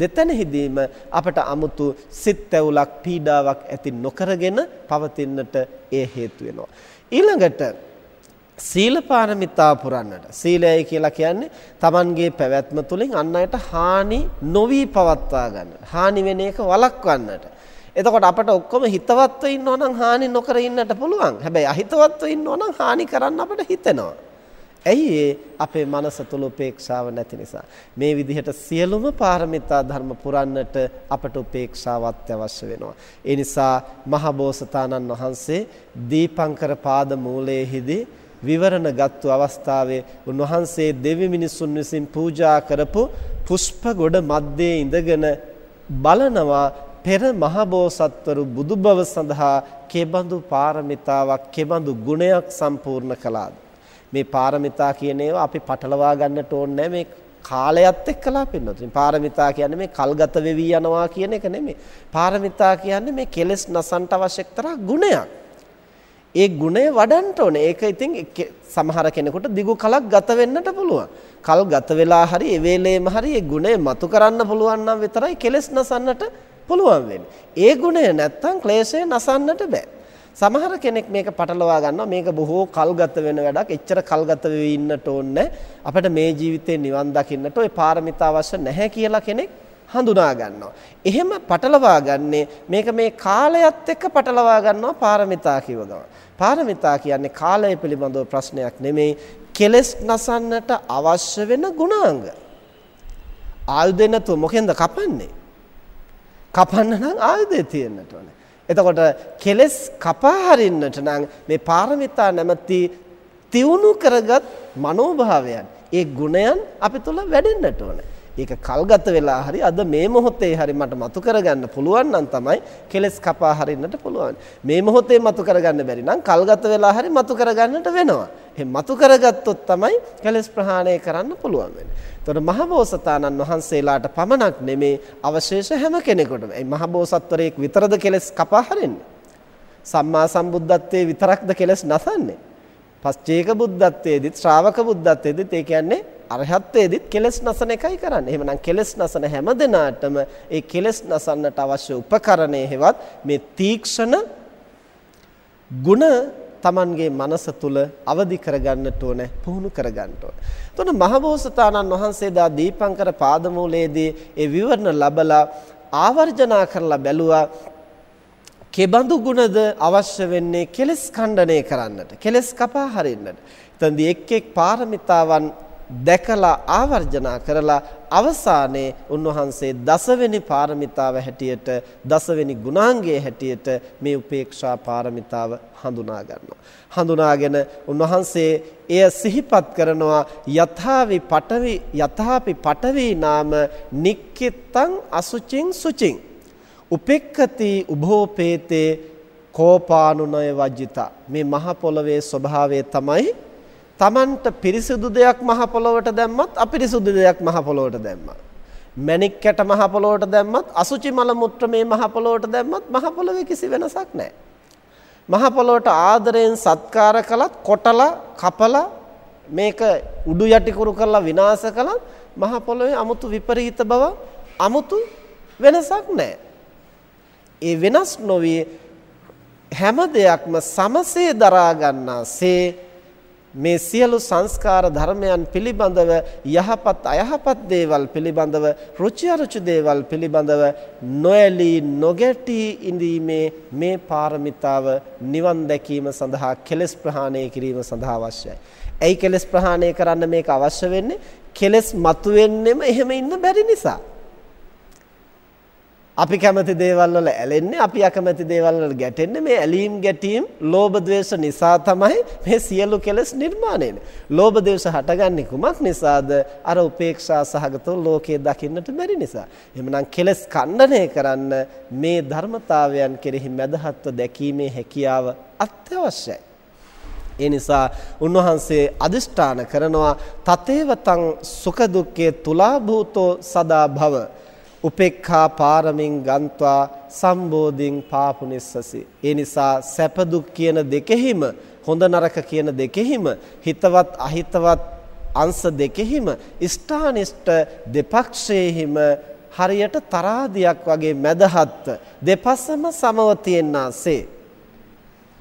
දෙතැනෙහිදීම අපට 아무තු සිත් ඇවුලක් පීඩාවක් ඇති නොකරගෙන පවතින්නට ඒ හේතු වෙනවා. ඊළඟට සීල පාරමිතා පුරන්නට. සීලයයි කියලා කියන්නේ Tamanගේ පැවැත්ම තුළින් අන් අයට හානි නොවි පවත්වා ගන්නට හානි වෙන එක වළක්වන්නට. එතකොට අපට ඔක්කොම හිතවත්ව ඉන්නවා නම් හානි නොකර ඉන්නට පුළුවන්. හැබැයි අහිතවත්ව ඉන්නවා නම් හානි කරන්න අපට හිතෙනවා. ඇයි ඒ අපේ මනස තුල උපේක්ෂාව නැති නිසා. මේ විදිහට සියලුම පාරමිතා ධර්ම පුරන්නට අපට උපේක්ෂාව අත්‍යවශ්‍ය වෙනවා. ඒ නිසා මහබෝසතාණන් වහන්සේ දීපංකර පාද මූලයේදී විවරණ ගත්තු අවස්ථාවේ උන්වහන්සේ දෙවි මිනිසුන් විසින් පූජා කරපු පුෂ්ප ගොඩ මැද්දේ ඉඳගෙන බලනවා පෙර මහබෝසත්වරු බුදුබව සඳහා කෙබඳු පාරමිතාවක් කෙබඳු ගුණයක් සම්පූර්ණ කළාද මේ පාරමිතා කියන ඒවා අපි පටලවා ගන්නට ඕනේ මේ කාලයත් එක්කලා පින්නොත්. පාරමිතා කියන්නේ මේ කල්ගත වෙවි යනවා කියන එක නෙමෙයි. පාරමිතා කියන්නේ මේ කෙලෙස් නසන්ට අවශ්‍ය එක්තරා ගුණයක්. ඒ ගුණය වඩන්න ඕනේ. ඒක ඉතින් සමහර කෙනෙකුට දිගු කලක් ගත වෙන්නට පුළුවන්. කල් ගත වෙලා හරි ඒ වෙලේම හරි ඒ ගුණය මතු කරන්න පුළුවන් නම් විතරයි කෙලෙස් නසන්නට පුළුවන් වෙන්නේ. ඒ ගුණය නැත්තම් ක්ලේශය නසන්නට බෑ. සමහර කෙනෙක් මේක පටලවා ගන්නවා මේක බොහෝ කල්ගත වෙන වැඩක් එච්චර කල්ගත වෙවි ඉන්නට ඕනේ අපිට මේ ජීවිතේ නිවන් දකින්නට ওই පාරමිතා අවශ්‍ය නැහැ කියලා කෙනෙක් හඳුනා ගන්නවා. එහෙම පටලවා ගන්නේ මේක මේ කාලයත් එක්ක පටලවා ගන්නවා පාරමිතා කියව ගමන්. පාරමිතා කියන්නේ කාලය පිළිබඳව ප්‍රශ්නයක් නෙමෙයි කෙලස් නසන්නට අවශ්‍ය වෙන ගුණාංග. ආයුධ නැතුව මොකෙන්ද කපන්නේ? කපන්න නම් ආයුධය තියෙන්නට ඕනේ. එතකොට කෙලස් කපා හරින්නට නම් මේ පාරමිතා නැමැති තියුණු කරගත් මනෝභාවයන් ඒ ගුණයන් අපි තුල වැඩෙන්නට ඕනේ. ඒක කල්ගත වෙලා හරි අද මේ මොහොතේ හරි මට මතු කරගන්න පුළුවන් නම් තමයි කෙලස් කපා හරින්නට පුළුවන්. මේ මොහොතේ මතු කරගන්න බැරි නම් කල්ගත වෙලා හරි මතු කරගන්නට වෙනවා. එහෙනම් මතු කරගත්තොත් තමයි කෙලස් ප්‍රහාණය කරන්න පුළුවන් වෙන්නේ. එතකොට මහබෝසතාණන් වහන්සේලාට පමණක් නෙමේ අවශේෂ හැම කෙනෙකුටම. ඒ මහබෝසත්වරයෙක් විතරද කෙලස් කපා හරින්නේ? සම්මා සම්බුද්ධත්වයේ විතරක්ද කෙලස් නසන්නේ? පස්චේක බුද්ධත්වයේදීත් ශ්‍රාවක බුද්ධත්වයේදීත් ඒ කියන්නේ අරහත්ත්වයේදීත් කෙලස් නසන එකයි කරන්නේ. එහෙමනම් කෙලස් නසන හැම දිනාටම ඒ කෙලස් නසන්නට අවශ්‍ය උපකරණය හෙවත් මේ තීක්ෂණ ගුණ Tamanගේ මනස තුල අවදි කරගන්නට ඕනේ පුහුණු කරගන්නට ඕනේ. එතකොට මහබෝසතාණන් වහන්සේ දා දීපංකර පාදමූලයේදී ඒ විවරණ ලැබලා ආවර්ජනා කරලා බැලුවා කෙබඳු ගුණද අවශ්‍ය වෙන්නේ කෙලස් ඛණ්ඩණය කරන්නට කෙලස් කපා හරින්නට. එතෙන්දී එක් එක් පාරමිතාවන් දැකලා ආවර්ජනා කරලා අවසානයේ උන්වහන්සේ දසවෙනි පාරමිතාව හැටියට දසවෙනි ගුණාංගයේ හැටියට මේ උපේක්ෂා පාරමිතාව හඳුනා ගන්නවා. හඳුනාගෙන උන්වහන්සේ එය සිහිපත් කරනවා යථාවි පඨවි යථාපි පඨවි නාම නික්කිතං අසුචින් සුචින් උපෙක්කති උභෝපේතේ කෝපානුනය වජ්ජිතා. මේ මහ පොළවේ ස්වභාවය තමයි Tamanට පිරිසුදු දෙයක් මහ පොළවට දැම්මත් අපිරිසුදු දෙයක් මහ පොළවට දැම්මා මැණික් කැට මහ පොළවට දැම්මත් අසුචි මල මුත්‍ර මේ මහ පොළවට දැම්මත් මහ පොළවේ කිසි වෙනසක් නැහැ. මහ පොළවට ආදරයෙන් සත්කාර කළත් කොටලා කපලා මේක උඩු යටි කුරු කරලා විනාශ කළත් මහ පොළවේ 아무තු විපරීත බව 아무තු වෙනසක් නැහැ. ඒ වෙනස් නොවේ හැම දෙයක්ම සමසේ දරා ගන්නාසේ මේ සියලු සංස්කාර ධර්මයන් පිළිබඳව යහපත් අයහපත් දේවල් පිළිබඳව රුචි අරුචි දේවල් පිළිබඳව නොඇලී නොගැටී ඉඳීමේ මේ පාරමිතාව නිවන් දැකීම සඳහා කෙලෙස් ප්‍රහාණය කිරීම සඳහා අවශ්‍යයි. ඇයි කෙලෙස් ප්‍රහාණය කරන්න මේක අවශ්‍ය වෙන්නේ? කෙලෙස් මතුවෙන්නෙම එහෙම ඉන්න බැරි නිසා. අපි කැමති දේවල් වල ඇලෙන්නේ අපි අකමැති දේවල් වල ගැටෙන්නේ මේ ඇලීම් ගැටීම් ලෝභ ද්වේෂ නිසා තමයි මේ සියලු කෙලෙස් නිර්මාණය වෙන්නේ. ලෝභ ද්වේෂ හටගන්නේ කුමක් නිසාද? අර උපේක්ෂා සහගතව ලෝකයේ දකින්නට බැරි නිසා. එහෙමනම් කෙලෙස් ඛණ්ඩනය කරන්න මේ ධර්මතාවයන් කෙරෙහි මදහත්ව දැකීමේ හැකියාව අත්‍යවශ්‍යයි. ඒ නිසා උන්වහන්සේ අදිෂ්ඨාන කරනවා තතේවතං සුඛ දුක්ඛේ තුලා භූතෝ සදා භව උපේක්ඛා පාරමින් ගන්්වා සම්බෝධින් පාපුනිස්සසි. ඒ නිසා සැප දුක් කියන දෙකෙහිම හොඳ නරක කියන දෙකෙහිම හිතවත් අහිතවත් අංශ දෙකෙහිම ඉෂ්ඨානිෂ්ඨ දෙපක්ෂයේහිම හරියට තරාදියක් වගේ මැදහත්ව දෙපසම සමව තියෙනාසේ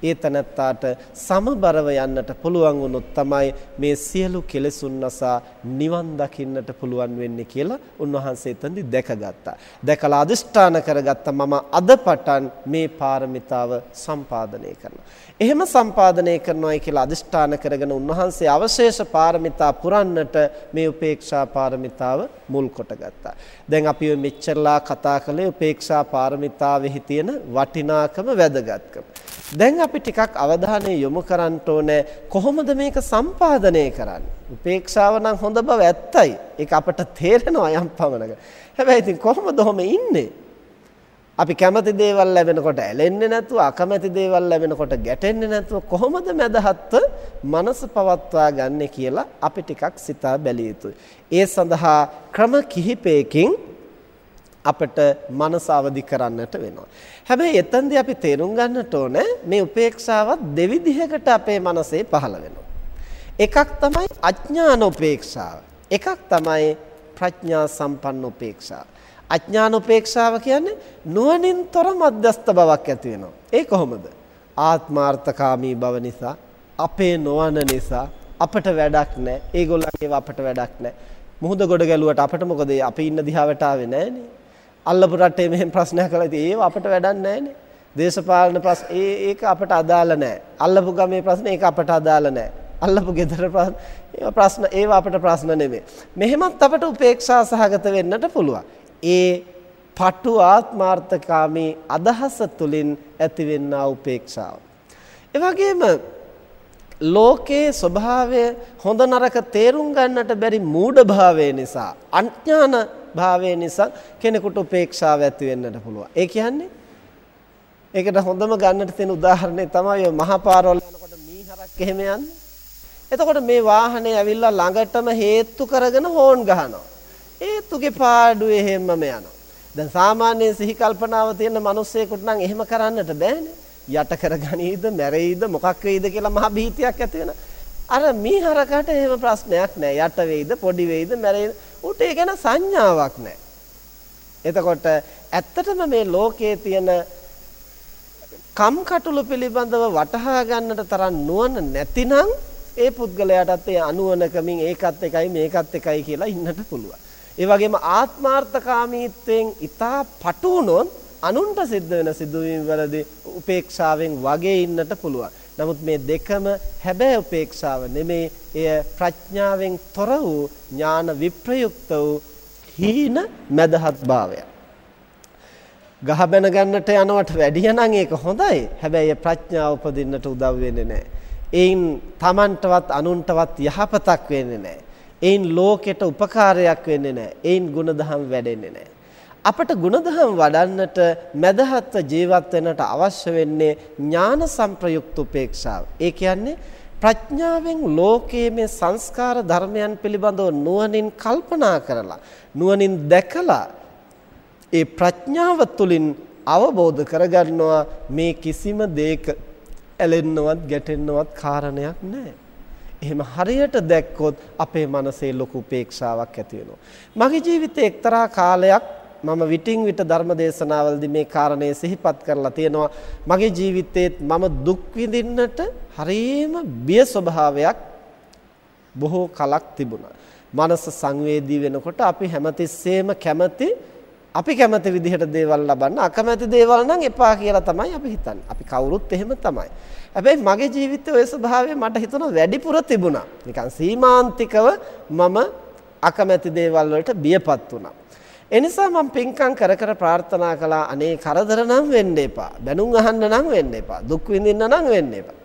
ඒ තනත්තාට සමබරව යන්නට පුළුවන් වුණොත් තමයි මේ සියලු කෙලෙසුන් නසා නිවන් දකින්නට පුළුවන් වෙන්නේ කියලා උන්වහන්සේ එතෙන්දි දැකගත්තා. දැකලා අදිෂ්ඨාන කරගත්ත මම අද පටන් මේ පාරමිතාව සම්පාදනය කරනවා. එහෙම සම්පාදනය කරනවායි කියලා අදිෂ්ඨාන කරගෙන උන්වහන්සේ අවශේෂ පාරමිතා පුරන්නට මේ උපේක්ෂා පාරමිතාව මුල් කොටගත්තා. දැන් අපි මෙච්චරලා කතා කළේ උපේක්ෂා පාරමිතාවෙහි තියෙන වටිනාකම වැදගත්කම. දැන් අපි ටිකක් අවධානය යොමු කරන්න ඕනේ කොහොමද මේක සම්පාදනය කරන්නේ? උපේක්ෂාව නම් හොඳ බව ඇත්තයි. ඒක අපට තේරෙනවා යම් පමණක. හැබැයි ඉතින් කොහොමද ඔහොම ඉන්නේ? අපි කැමති දේවල් ලැබෙනකොට ඇලෙන්නේ නැතුව අකමැති දේවල් ලැබෙනකොට ගැටෙන්නේ නැතුව කොහොමද මදහත්ව මනස පවත්වා ගන්නෙ කියලා අපි ටිකක් සිතා බැලිය යුතුයි. ඒ සඳහා ක්‍රම කිහිපයකින් අපට මනස අවදි කරන්නට වෙනවා. හැබැයි එතෙන්දී අපි තේරුම් ගන්නට ඕනේ මේ උපේක්ෂාවත් දෙවිධයකට අපේ මනසේ පහළ වෙනවා. එකක් තමයි අඥාන උපේක්ෂාව. එකක් තමයි ප්‍රඥා සම්පන්න උපේක්ෂාව. අඥාන උපේක්ෂාව කියන්නේ නුවණින් තොර මධ්‍යස්ත බවක් ඇති වෙනවා. ඒ කොහොමද? ආත්මාර්ථකාමී බව නිසා, අපේ නොවන නිසා අපට වැඩක් නැහැ. ඒගොල්ලන්ගේ අපට වැඩක් නැහැ. මුහුද ගොඩ ගැලුවට අපට මොකද අපි ඉන්න දිහාවට ආවේ නැහනේ. අල්ලපු රටේ මෙහෙම ප්‍රශ්නයක් කළා ඉතින් ඒව අපට වැඩක් නැහනේ. දේශපාලන ප්‍රශ්න ඒ ඒක අපට අදාළ නැහැ. අල්ලපු ගමේ ප්‍රශ්න ඒක අපට අදාළ නැහැ. අල්ලපු ගෙදර ප්‍රශ්න ඒවා ප්‍රශ්න ඒවා අපට ප්‍රශ්න නෙමෙයි. මෙහෙමත් අපට උපේක්ෂා සහගත වෙන්නට පුළුවන්. ඒ පටු ආත්මාර්ථකාමී අදහස තුලින් ඇතිවෙනා උපේක්ෂාව. ඒ වගේම ලෝකයේ ස්වභාවය හොඳ නරක තේරුම් ගන්නට බැරි මූඩ භාවය නිසා අඥාන භාවය නිසා කෙනෙකුට උපේක්ෂාව ඇති වෙන්නට පුළුවන්. ඒ කියන්නේ ඒකට හොඳම ගන්නට තියෙන උදාහරණය තමයි ඔය මහා පාරවල් යනකොට මීහරක් එහෙම යන්නේ. එතකොට මේ වාහනේ ඇවිල්ලා ළඟටම හේතු කරගෙන හෝන් ගහනවා. ඒතුගේ පාඩුව එහෙම්මම යනවා. දැන් සාමාන්‍ය සිහි කල්පනාව තියෙන මිනිස්සෙකුට නම් එහෙම කරන්නට බෑනේ. යට කරගනීද, මැරෙයිද, මොකක් වෙයිද කියලා මහ භීතියක් ඇති වෙන. අර මීහරකට එහෙම ප්‍රශ්නයක් නෑ. යට වෙයිද, පොඩි වෙයිද, මැරෙයිද? උට ඒ ගැන සංඥාවක් නෑ. එතකොට ඇත්තටම මේ ලෝකයේ තියෙන කම්කටොළු පිළිබඳව වටහා ගන්නට තරම් නුවණ නැතිනම් ඒ පුද්ගලයාටත් ඒ අනුවණකමින් ඒකත් එකයි මේකත් එකයි කියලා ඉන්නට පුළුවන්. ඒ වගේම ආත්මාර්ථකාමීත්වයෙන් ඊටා පටු වුණොත් අනුන්ට සිද්ධ වෙන සිදුවීම් වලදී උපේක්ෂාවෙන් වගේ ඉන්නට පුළුවන්. නමුත් මේ දෙකම හැබෑ උපේක්ෂාව නෙමේ එය ප්‍රඥාවෙන් තොර වූ ඥාන විප්‍රයුක්ත වූ හීන මදහත් භාවය. ගහ බැන ගන්නට යනවට වැඩිය නම් ඒක හොඳයි. හැබැයි ප්‍රඥාව උපදින්නට උදව් වෙන්නේ නැහැ. ඒයින් Tamanටවත් අනුන්ටවත් යහපතක් වෙන්නේ නැහැ. ඒයින් ලෝකෙට උපකාරයක් වෙන්නේ නැහැ. ඒයින් ಗುಣධම් වැඩෙන්නේ නැහැ. අපට ಗುಣධම් වඩන්නට මදහත්ව ජීවත් වෙන්නට අවශ්‍ය වෙන්නේ ඥාන සංප්‍රයුක්ත උපේක්ෂාව. ඒ කියන්නේ ප්‍රඥාවෙන් ලෝකයේ මේ සංස්කාර ධර්මයන් පිළිබඳව නුවණින් කල්පනා කරලා නුවණින් දැකලා ඒ ප්‍රඥාව තුළින් අවබෝධ කරගන්නවා මේ කිසිම දෙයක ඇලෙන්නවත් ගැටෙන්නවත් කාරණයක් නැහැ. එහෙම හරියට දැක්කොත් අපේ මනසේ ලොකු උපේක්ෂාවක් ඇති වෙනවා. මගේ ජීවිතේ එක්තරා කාලයක් මම විටින් විට ධර්ම දේශනාවලදී මේ කාරණේ සිහිපත් කරලා තියෙනවා. මගේ ජීවිතේත් මම දුක් විඳින්නට හරීම බිය ස්වභාවයක් බොහෝ කලක් තිබුණා. මනස සංවේදී වෙනකොට අපි හැමතිස්සෙම කැමති අපි කැමති විදිහට දේවල් ලබන්න අකමැති දේවල් නම් එපා කියලා තමයි අපි හිතන්නේ. අපි කවුරුත් එහෙම තමයි. හැබැයි මගේ ජීවිතයේ ওই ස්වභාවය මට හිතුණා වැඩිපුර තිබුණා. නිකන් සීමාන්තිකව මම අකමැති දේවල් වලට බියපත් වුණා. ඒ නිසා මම පින්කම් කර කර ප්‍රාර්ථනා කළා අනේ කරදර නම් වෙන්න එපා. බැනුම් අහන්න නම් වෙන්න එපා. දුක් විඳින්න නම් වෙන්න එපා.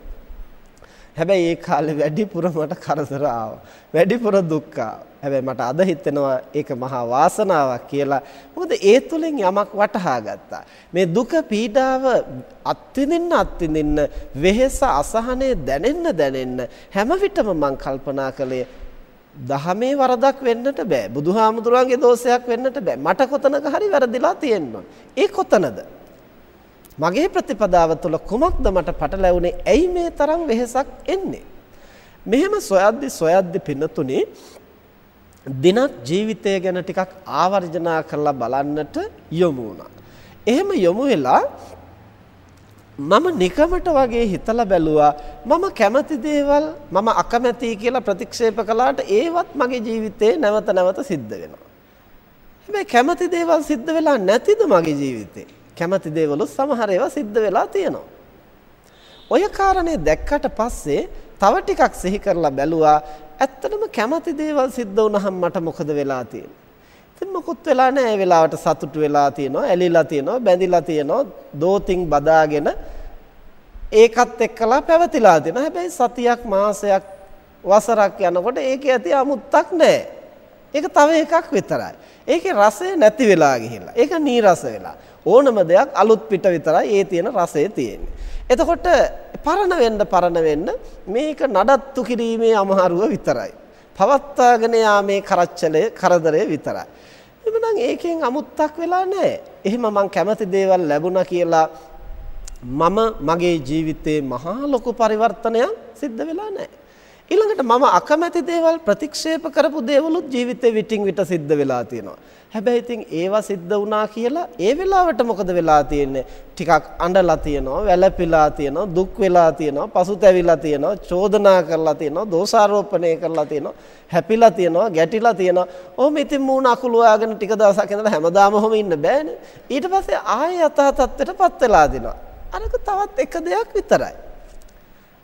හැබැයි ඒ කාලේ වැඩිපුර මට කරදර ආවා. වැඩිපුර දුක් හැබැයි මට අද හිතෙනවා ඒක මහා වාසනාවක් කියලා. මොකද ඒ තුලින් යමක් වටහා ගත්තා. මේ දුක පීඩාව අත්විඳින්න අත්විඳින්න වෙහෙස අසහනය දැනෙන්න දැනෙන්න හැම විටම මං කල්පනා කළේ දහමේ වරදක් වෙන්නට බෑ. බුදුහාමුදුරන්ගේ දෝෂයක් වෙන්නට බෑ. මට කොතනක හරි වැරදිලා තියෙනවා. ඒ කොතනද? මගේ ප්‍රතිපදාව තුළ කුමක්ද මට පටලැවුනේ? ඇයි මේ තරම් වෙහෙසක් එන්නේ? මෙහෙම සොයද්දි සොයද්දි පින්නතුනේ දිනක් ජීවිතය ගැන ටිකක් ආවර්ජනා කරලා බලන්නට යොමු වුණා. එහෙම යොමු වෙලා මම නිකමට වගේ හිතලා බැලුවා මම කැමති දේවල් මම අකමැති කියලා ප්‍රතික්ෂේප කළාට ඒවත් මගේ ජීවිතේ නැවත නැවත සිද්ධ වෙනවා. හැබැයි කැමති දේවල් සිද්ධ වෙලා නැතිද මගේ ජීවිතේ? කැමති දේවලුත් සමහර ඒවා සිද්ධ වෙලා තියෙනවා. ඔය කාරණේ දැක්කට පස්සේ තව ටිකක් සිහි කරලා බැලුවා ඇත්තටම කැමති දේවල් සිද්ධ වුණහම මට මොකද වෙලා තියෙන්නේ? ඉතින් මොකුත් වෙලා නැහැ. ඒ වෙලාවට සතුටු වෙලා තියෙනවා, ඇලිලා තියෙනවා, බැඳිලා තියෙනවා, දෝතින් බදාගෙන ඒකත් එක්කලා පැවතිලා තියෙනවා. හැබැයි සතියක් මාසයක් වසරක් යනකොට ඒකේ ඇති අමුත්තක් නැහැ. ඒක තව එකක් විතරයි. ඒකේ රසය නැති වෙලා ගිහිල්ලා. ඒක නීරස වෙලා. ඕනම දෙයක් අලුත් පිට විතරයි ඒ තියෙන රසය තියෙන්නේ. එතකොට පරණ වෙන්න පරණ වෙන්න මේක නඩත්තු කිරීමේ අමාරුව විතරයි. පවත්වාගෙන යාමේ කරච්චලේ කරදරේ විතරයි. එමනම් ඒකෙන් අමුත්තක් වෙලා නැහැ. එහෙම මං කැමති දේවල් ලැබුණා කියලා මම මගේ ජීවිතේ මහා ලොකු පරිවර්තනයක් සිද්ධ වෙලා නැහැ. ඊළඟට මම අකමැති දේවල් ප්‍රතික්ෂේප කරපු දේවලුත් ජීවිතේ විටින් විට සිද්ධ වෙලා තියෙනවා. හැබැයි ඉතින් ඒවා සිද්ධ වුණා කියලා ඒ වෙලාවට මොකද වෙලා තියෙන්නේ? ටිකක් අඬලා තියෙනවා, වැළපිලා තියෙනවා, දුක් වෙලා තියෙනවා, පසුතැවිලා තියෙනවා, චෝදනා කරලා තියෙනවා, දෝෂාරෝපණය කරලා තියෙනවා, හැපිලා තියෙනවා, ගැටිලා තියෙනවා. ඔහොම ඉතින් මූණ අකුල හොයාගෙන ටික දවසක් ඉඳලා හැමදාම ඔහොම ඉන්න බෑනේ. ඊට පස්සේ ආයෙ යථා තත්ත්වයටපත් වෙලා දිනවා. අරක තවත් එක දෙයක් විතරයි.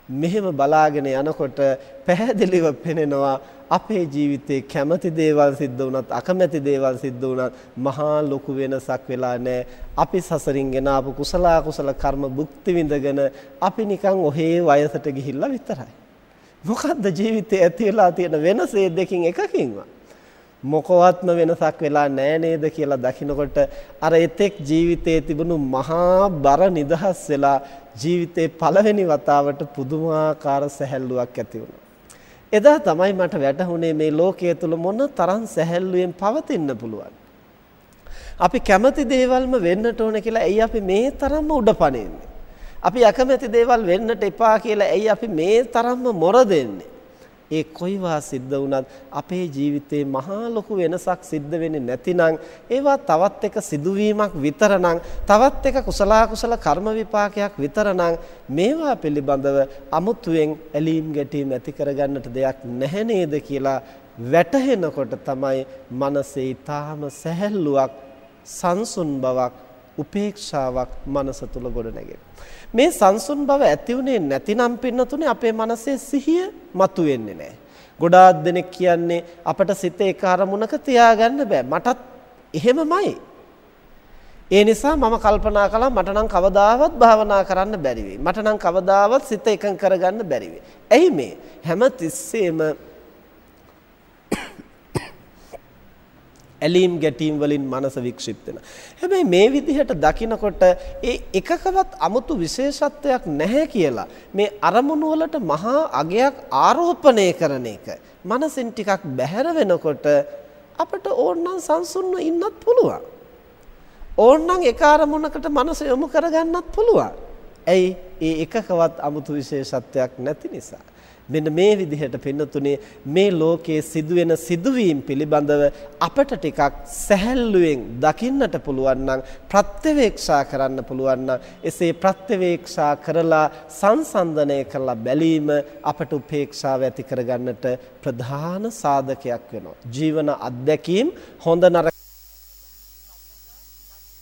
මෙහෙම බලාගෙන යනකොට පැහැදිලිව පෙනෙනවා අපේ ජීවිතේ කැමති දේවල් සිද්ධ වුණත් අකමැති දේවල් සිද්ධ වුණත් මහා ලොකු වෙනසක් වෙලා නැහැ. අපි සසරින් ගෙන ආපු කුසල කුසල කර්ම භුක්ති විඳගෙන අපි නිකන් ඔහේ වයසට ගිහිල්ලා විතරයි. මොකද්ද ජීවිතේ ඇති වෙලා තියෙන වෙනසේ දෙකින් එකකින්වත්? මොකවත්ම වෙනසක් වෙලා නෑ නේද කියලා දකිනකොට අර එතෙක් ජීවිතයේ තිබුණු මහා බර නිදහස් වෙලා ජීවිතේ පළවෙනි වතාවට පුදුමාකාර සැහැල්ලුවක් ඇති වුණා. එදා තමයි මට වැටහුනේ මේ ලෝකයේ තුල මොන තරම් සැහැල්ලුවෙන් පවතින්න පුළුවන්. අපි කැමති දේවල්ම වෙන්නට ඕන කියලා ඇයි අපි මේ තරම්ම උඩපණින්නේ? අපි අකමැති දේවල් වෙන්නට එපා කියලා ඇයි අපි මේ තරම්ම මොර දෙන්නේ? ඒ කොයිවා සිද්ධ වුණත් අපේ ජීවිතේ මහා ලොකු වෙනසක් සිද්ධ වෙන්නේ නැතිනම් ඒවා තවත් එක සිදුවීමක් විතරනම් තවත් එක කුසල කුසල කර්ම විපාකයක් විතරනම් මේවා පිළිබඳව අමුතුවෙන් ඇලීම් ගැටීම් ඇති කරගන්නට දෙයක් නැහැ නේද කියලා වැටහෙනකොට තමයි මනසේ ඊටාම සැහැල්ලුවක් සංසුන් බවක් උපේක්ෂාවක් මනස තුල ගොඩනැගෙනවා මේ සංසුන් බව ඇති උනේ නැතිනම් පින්නතුනේ අපේ මනසේ සිහිය මතුවෙන්නේ නැහැ. ගොඩාක් දෙනෙක් කියන්නේ අපට සිත එක අරමුණක තියාගන්න බෑ. මටත් එහෙමමයි. ඒ නිසා මම කල්පනා කළා මට නම් කවදාවත් භාවනා කරන්න බැරි වෙයි. මට නම් කවදාවත් සිත එකඟ කරගන්න බැරි වෙයි. ඇයි මේ හැම තිස්සෙම ඇලීම් ගැටීම් වලින් මනස වික්ෂිප්ත වෙනවා. හැබැයි මේ විදිහට දකිනකොට ඒ එකකවත් 아무තු විශේෂත්වයක් නැහැ කියලා මේ අරමුණු වලට මහා අගයක් ආරෝපණය කරන එක මනසෙන් ටිකක් බැහැර වෙනකොට අපිට ඕනනම් සංසුන්ව ඉන්නත් පුළුවන්. ඕනනම් එක අරමුණකට මනස යොමු කරගන්නත් පුළුවන්. ඇයි? ඒ එකකවත් 아무තු විශේෂත්වයක් නැති නිසා. මෙන්න මේ විදිහට පින්නතුනේ මේ ලෝකයේ සිදුවෙන සිදුවීම් පිළිබඳව අපට ටිකක් සැහැල්ලුවෙන් දකින්නට පුළුවන් නම් ප්‍රත්‍යවේක්ෂා කරන්න පුළුවන් නම් එසේ ප්‍රත්‍යවේක්ෂා කරලා සංසන්දනය කරලා බැලීම අපට උපේක්ෂාව ඇති කරගන්නට ප්‍රධාන සාධකයක් වෙනවා. ජීවන අත්දැකීම් හොඳ නරක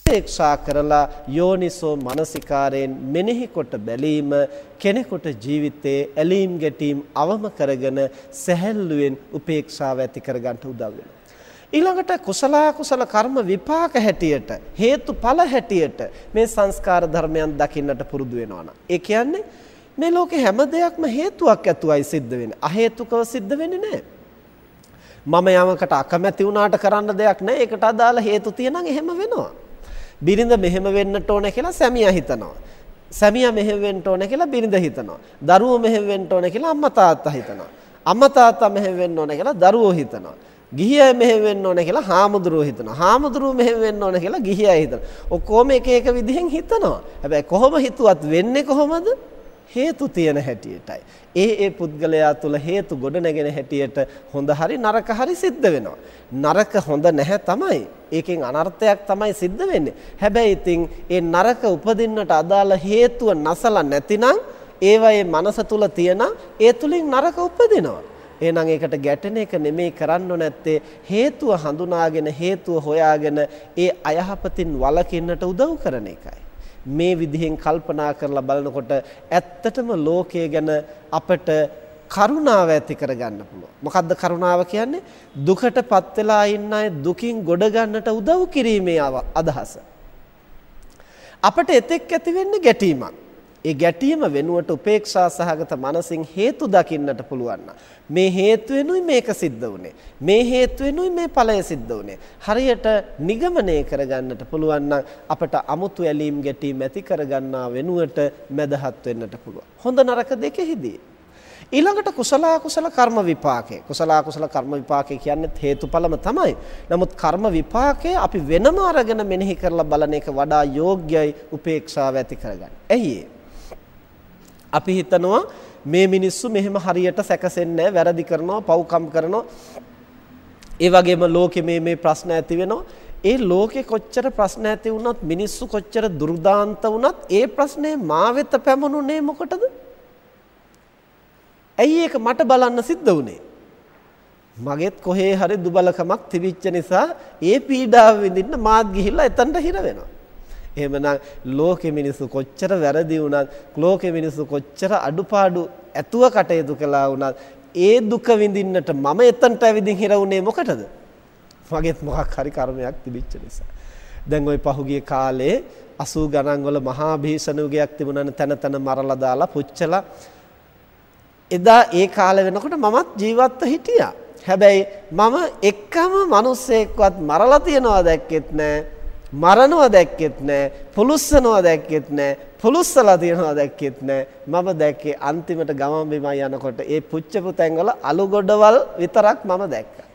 අපේක්ෂා කරලා යෝනිසෝ මනසිකාරයෙන් මෙනෙහි කොට බැලීම කෙනෙකුට ජීවිතයේ ඇලීම් ගැටීම් අවම කරගෙන සැහැල්ලුවෙන් උපේක්ෂාව ඇති කරගන්න උදව් වෙනවා. ඊළඟට කුසල කුසල කර්ම විපාක හැටියට හේතුඵල හැටියට මේ සංස්කාර ධර්මයන් දකින්නට පුරුදු වෙනවා ඒ කියන්නේ මේ ලෝකේ හැම දෙයක්ම හේතුවක් ඇතුවයි සිද්ධ වෙන්නේ. අහේතුකව සිද්ධ වෙන්නේ නැහැ. මම යමකට අකමැති වුණාට කරන්න දෙයක් නැහැ. ඒකට අදාළ හේතු තියෙනනම් එහෙම වෙනවා. බිරිඳ මෙහෙම වෙන්නට ඕන කියලා සැමියා හිතනවා. සැමියා මෙහෙම වෙන්න ඕන කියලා බිරිඳ හිතනවා. දරුවෝ මෙහෙම වෙන්න ඕන කියලා අම්මා තාත්තා හිතනවා. අම්මා තාත්තා මෙහෙම වෙන්න ඕන කියලා දරුවෝ හිතනවා. ගිහියයි මෙහෙම වෙන්න ඕන කියලා හාමුදුරුවෝ හිතනවා. හාමුදුරුවෝ මෙහෙම වෙන්න ඕන කියලා ගිහියයි හිතනවා. ඔක්කොම එක එක විදිහෙන් හිතනවා. හැබැයි කොහොම හිතුවත් වෙන්නේ කොහොමද? හේතු තියෙන හැටියටයි. ඒ ඒ පුද්ගලයා තුල හේතු ගොඩ නැගෙන හැටියට හොඳ හරි නරක හරි සිද්ධ වෙනවා. නරක හොඳ නැහැ තමයි. ඒකෙන් අනර්ථයක් තමයි සිද්ධ වෙන්නේ. හැබැයි ඉතින් ඒ නරක උපදින්නට අදාළ හේතුව නැසලා නැතිනම් ඒවයේ මනස තුල තියෙන ඒ තුලින් නරක උපදිනවා. එහෙනම් ඒකට ගැටෙන එක නෙමෙයි කරන්න නැත්තේ හේතුව හඳුනාගෙන හේතුව හොයාගෙන ඒ අයහපතින් වළකින්නට උදව් කරන එකයි. මේ විදිහෙන් කල්පනා කරලා බලනකොට ඇත්තටම ලෝකය ගැන අපට කරුණාව ඇති කරගන්න පුළුවන්. මොකද්ද කරුණාව කියන්නේ? දුකටපත් වෙලා ඉන්න අය දුකින් ගොඩ ගන්නට උදව් කිරීමේ අදහස. අපට එතෙක් ඇති වෙන්නේ ගැටීමක්. ඒ ගැටීම වෙනුවට උපේක්ෂා සහගත මනසින් හේතු දකින්නට පුළුවන් මේ හේතුවෙනුයි මේක සිද්ධ වුනේ. මේ හේතුවෙනුයි මේ ඵලය සිද්ධ වුනේ. හරියට නිගමනය කරගන්නට පුළුවන් අපට අමුතු ඇලීම් ගැටීම් ඇති කරගන්නා වෙනුවට මැදහත් වෙන්නට පුළුවන්. හොඳ නරක දෙකෙහිදී ඊළඟට කුසල කුසල කර්ම විපාකේ කුසල කුසල කර්ම විපාකේ කියන්නේ හේතුඵලම තමයි. නමුත් කර්ම විපාකේ අපි වෙනම අරගෙන මෙනෙහි කරලා බලන එක වඩා යෝග්‍යයි උපේක්ෂාව ඇති කරගන්න. ඇයි අපි හිතනවා මේ මිනිස්සු මෙහෙම හරියට සැකසෙන්නේ වැරදි කරනවා පව්කම් කරනවා ඒ වගේම ලෝකෙ මේ මේ ප්‍රශ්න ඇති වෙනවා ඒ ලෝකෙ කොච්චර ප්‍රශ්න ඇති වුණත් මිනිස්සු කොච්චර දුර්දාන්ත වුණත් ඒ ප්‍රශ්නේ මා වෙත පැමුණුනේ මොකටද? ඇයි ඒක මට බලන්න සිද්ධ වුනේ? මගෙත් කොහේ හරි දුබලකමක් තිබිච්ච නිසා ඒ පීඩාව විඳින්න මාත් ගිහිල්ලා එතනට හිර වෙනවා. එහෙමනම් ලෝකෙ මිනිස්සු කොච්චර වැරදි වුණත් ලෝකෙ මිනිස්සු කොච්චර අඩුපාඩු ඇතුව කටයුතු කළා වුණත් ඒ දුක විඳින්නට මම එතනට ඇවිදින් හිර වුණේ මොකටද? මගෙත් මොකක් හරි කර්මයක් තිබිච්ච නිසා. දැන් ওই පහුගිය කාලේ 80 ගණන් වල මහා භීෂණ යුගයක් තිබුණානේ තන තන මරලා දාලා පුච්චලා එදා ඒ කාලේ වෙනකොට මමත් ජීවත්ව හිටියා. හැබැයි මම එක්කම මිනිස්සෙක්වත් මරලා තියනවා දැක්කෙත් නෑ. මරනවා දැක්කෙත් නෑ පුලුස්සනවා දැක්කෙත් නෑ පුලුස්සලා තියනවා දැක්කෙත් නෑ. මම දැක්කේ අන්තිමට ගමන් බිමන් යනකොට ඒ පුච්චපු තැන්වල අලු ගොඩවල් විතරක් මම දැක්කා.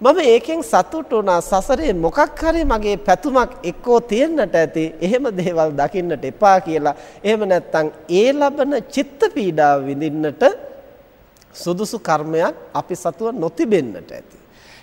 මම ඒකෙන් සතුටු වුණා සසරේ මොකක් හරි මගේ පැතුමක් එක්කෝ තියෙන්නට ඇති එහෙම දේවල් දකින්නට එපා කියලා. එහෙම නැත්නම් ඒ ලබන චිත්ත පීඩාව විඳින්නට සුදුසු කර්මයක් අපි සතුව නොතිබෙන්නට ඇති.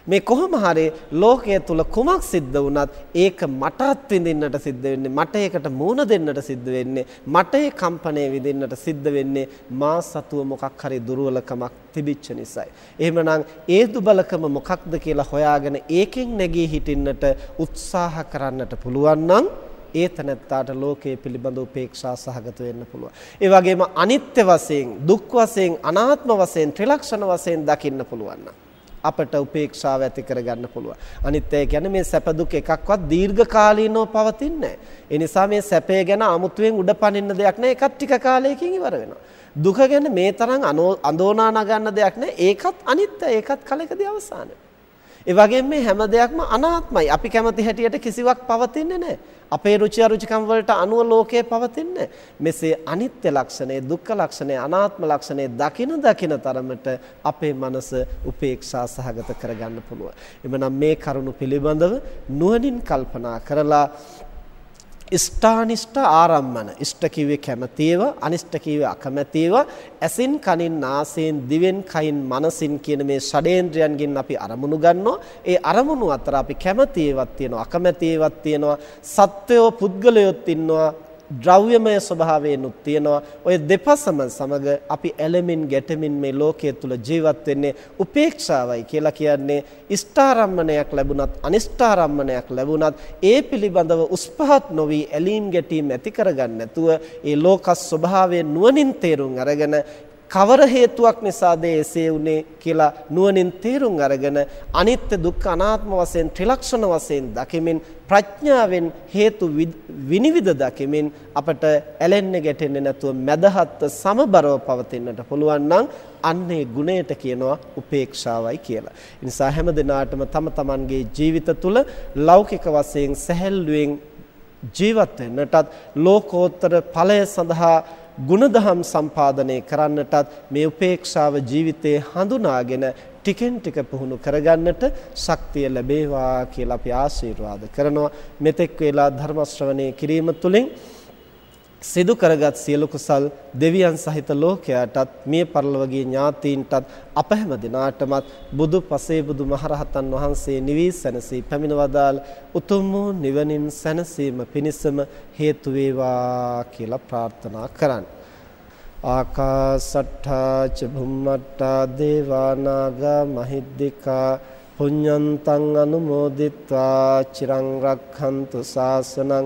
මේ කොහොම හරි ලෝකයේ තුල කුමක් සිද්ධ වුණත් ඒක මටත් විඳින්නට සිද්ධ වෙන්නේ මට ඒකට මූණ දෙන්නට සිද්ධ වෙන්නේ මට ඒ කම්පණය විඳින්නට සිද්ධ වෙන්නේ මා සතුව මොකක් හරි දුර්වලකමක් තිබිච්ච නිසායි. එහෙමනම් ඒ දුබලකම මොකක්ද කියලා හොයාගෙන ඒකෙන් නැගී හිටින්නට උත්සාහ කරන්නට පුළුවන් නම් ඒ තනත්තාට ලෝකයේ පිළිබඳ උපේක්ෂා සහගත වෙන්න පුළුවන්. ඒ වගේම අනිත්‍ය වශයෙන්, දුක් වශයෙන්, අනාත්ම වශයෙන්, ත්‍රිලක්ෂණ වශයෙන් දකින්න පුළුවන් නම් අපට උපේක්ෂාව ඇති කරගන්න පුළුවන්. අනිත් ඒ කියන්නේ මේ සැප දුක් එකක්වත් දීර්ඝ කාලීනව පවතින්නේ නැහැ. ඒ නිසා මේ සැපේ ගැන අමුතුවෙන් උඩ පනින්න දෙයක් නැහැ. ඒකත් ටික කාලයකින් ඉවර වෙනවා. දුක ගැන මේ තරම් අඳෝනා නගන්න දෙයක් නැහැ. ඒකත් අනිත්‍ය. ඒකත් කලකදී අවසානයි. ඒ වගේම මේ හැම දෙයක්ම අනාත්මයි. අපි කැමති හැටියට කිසිවක් පවතින්නේ නැහැ. අපේ රුචි අරුචිකම් වලට අනුව ලෝකය පවතින්නේ මෙසේ අනිත්‍ය ලක්ෂණය, දුක්ඛ ලක්ෂණය, අනාත්ම ලක්ෂණය දකින දකින තරමට අපේ මනස උපේක්ෂා සහගත කරගන්න පුළුවන්. එමනම් මේ කරුණු පිළිබඳව නුවණින් කල්පනා කරලා ඉෂ්ඨානිෂ්ඨ ආරම්මන. ඉෂ්ඨ කිව්වේ කැමැතිව අනිෂ්ඨ කිව්වේ අකමැතිව ඇසින් කනින් නාසයෙන් දිවෙන් කයින් මනසින් කියන මේ ෂඩේන්ද්‍රයන්ගෙන් අපි අරමුණු ගන්නවා. ඒ අරමුණු අතර අපි කැමැති ඒවාක් තියෙනවා අකමැති ඒවාක් තියෙනවා සත්වයෝ පුද්ගලයොත් ඉන්නවා. ද්‍රව්‍යමය ස්වභාවයෙන්ුත් තියෙනවා. ඔය දෙපසම සමග අපි ඇලෙමින් ගැටෙමින් මේ ලෝකයේ තුල ජීවත් වෙන්නේ උපේක්ෂාවයි කියලා කියන්නේ ඉෂ්ඨාරම්මණයක් ලැබුණත් අනිෂ්ඨාරම්මණයක් ලැබුණත් ඒ පිළිබඳව උස්පහත් නොවි ඇලීම් ගැටීම් ඇති කරගන්න නැතුව ඒ ලෝක ස්වභාවය නුවණින් තේරුම් අරගෙන කවර හේතුවක් නිසාද එසේ උනේ කියලා නුවණින් තේරුම් අරගෙන අනිත්‍ය දුක්ඛ අනාත්ම වශයෙන් ත්‍රිලක්ෂණ වශයෙන් දකිමින් ප්‍රඥාවෙන් හේතු විනිවිද දකිමින් අපට ඇලෙන්න ගැටෙන්නේ නැතුව මදහත් සමබරව පවතින්නට පුළුවන් නම් අන්නේ ගුණයට කියනවා උපේක්ෂාවයි කියලා. ඒ නිසා හැම දිනාටම තම තමන්ගේ ජීවිත තුළ ලෞකික වශයෙන් සැහැල්ලුවෙන් ජීවත් වෙන්නටත් ලෝකෝත්තර ඵලය සඳහා ගුණධම් සම්පාදනය කරන්නටත් මේ උපේක්ෂාව ජීවිතේ හඳුනාගෙන ටිකෙන් ටික පුහුණු කරගන්නට ශක්තිය ලැබේවා කියලා අපි ආශිර්වාද කරනවා. මෙතෙක් වේලා ධර්ම ශ්‍රවණය කිරීම තුළින් සිදු කරගත් සියලු කුසල් දෙවියන් සහිත ලෝකයාටත් මිය පරලොවගේ ඥාතීන්ටත් අප හැම දිනාටමත් බුදු පසේ බුදු මහරහතන් වහන්සේ නිවී සැනසී පැමිණවදාල් උතුම් වූ නිවනින් සැනසීම පිණිසම හේතු වේවා කියලා ප්‍රාර්ථනා කරන්න. ආකාසට්ඨා ච භුම්මට්ඨා දේවා නාග මහිද්దికා පුඤ්ඤන්තං අනුමෝදිත්වා චිරං රක්ඛන්තු ශාසනං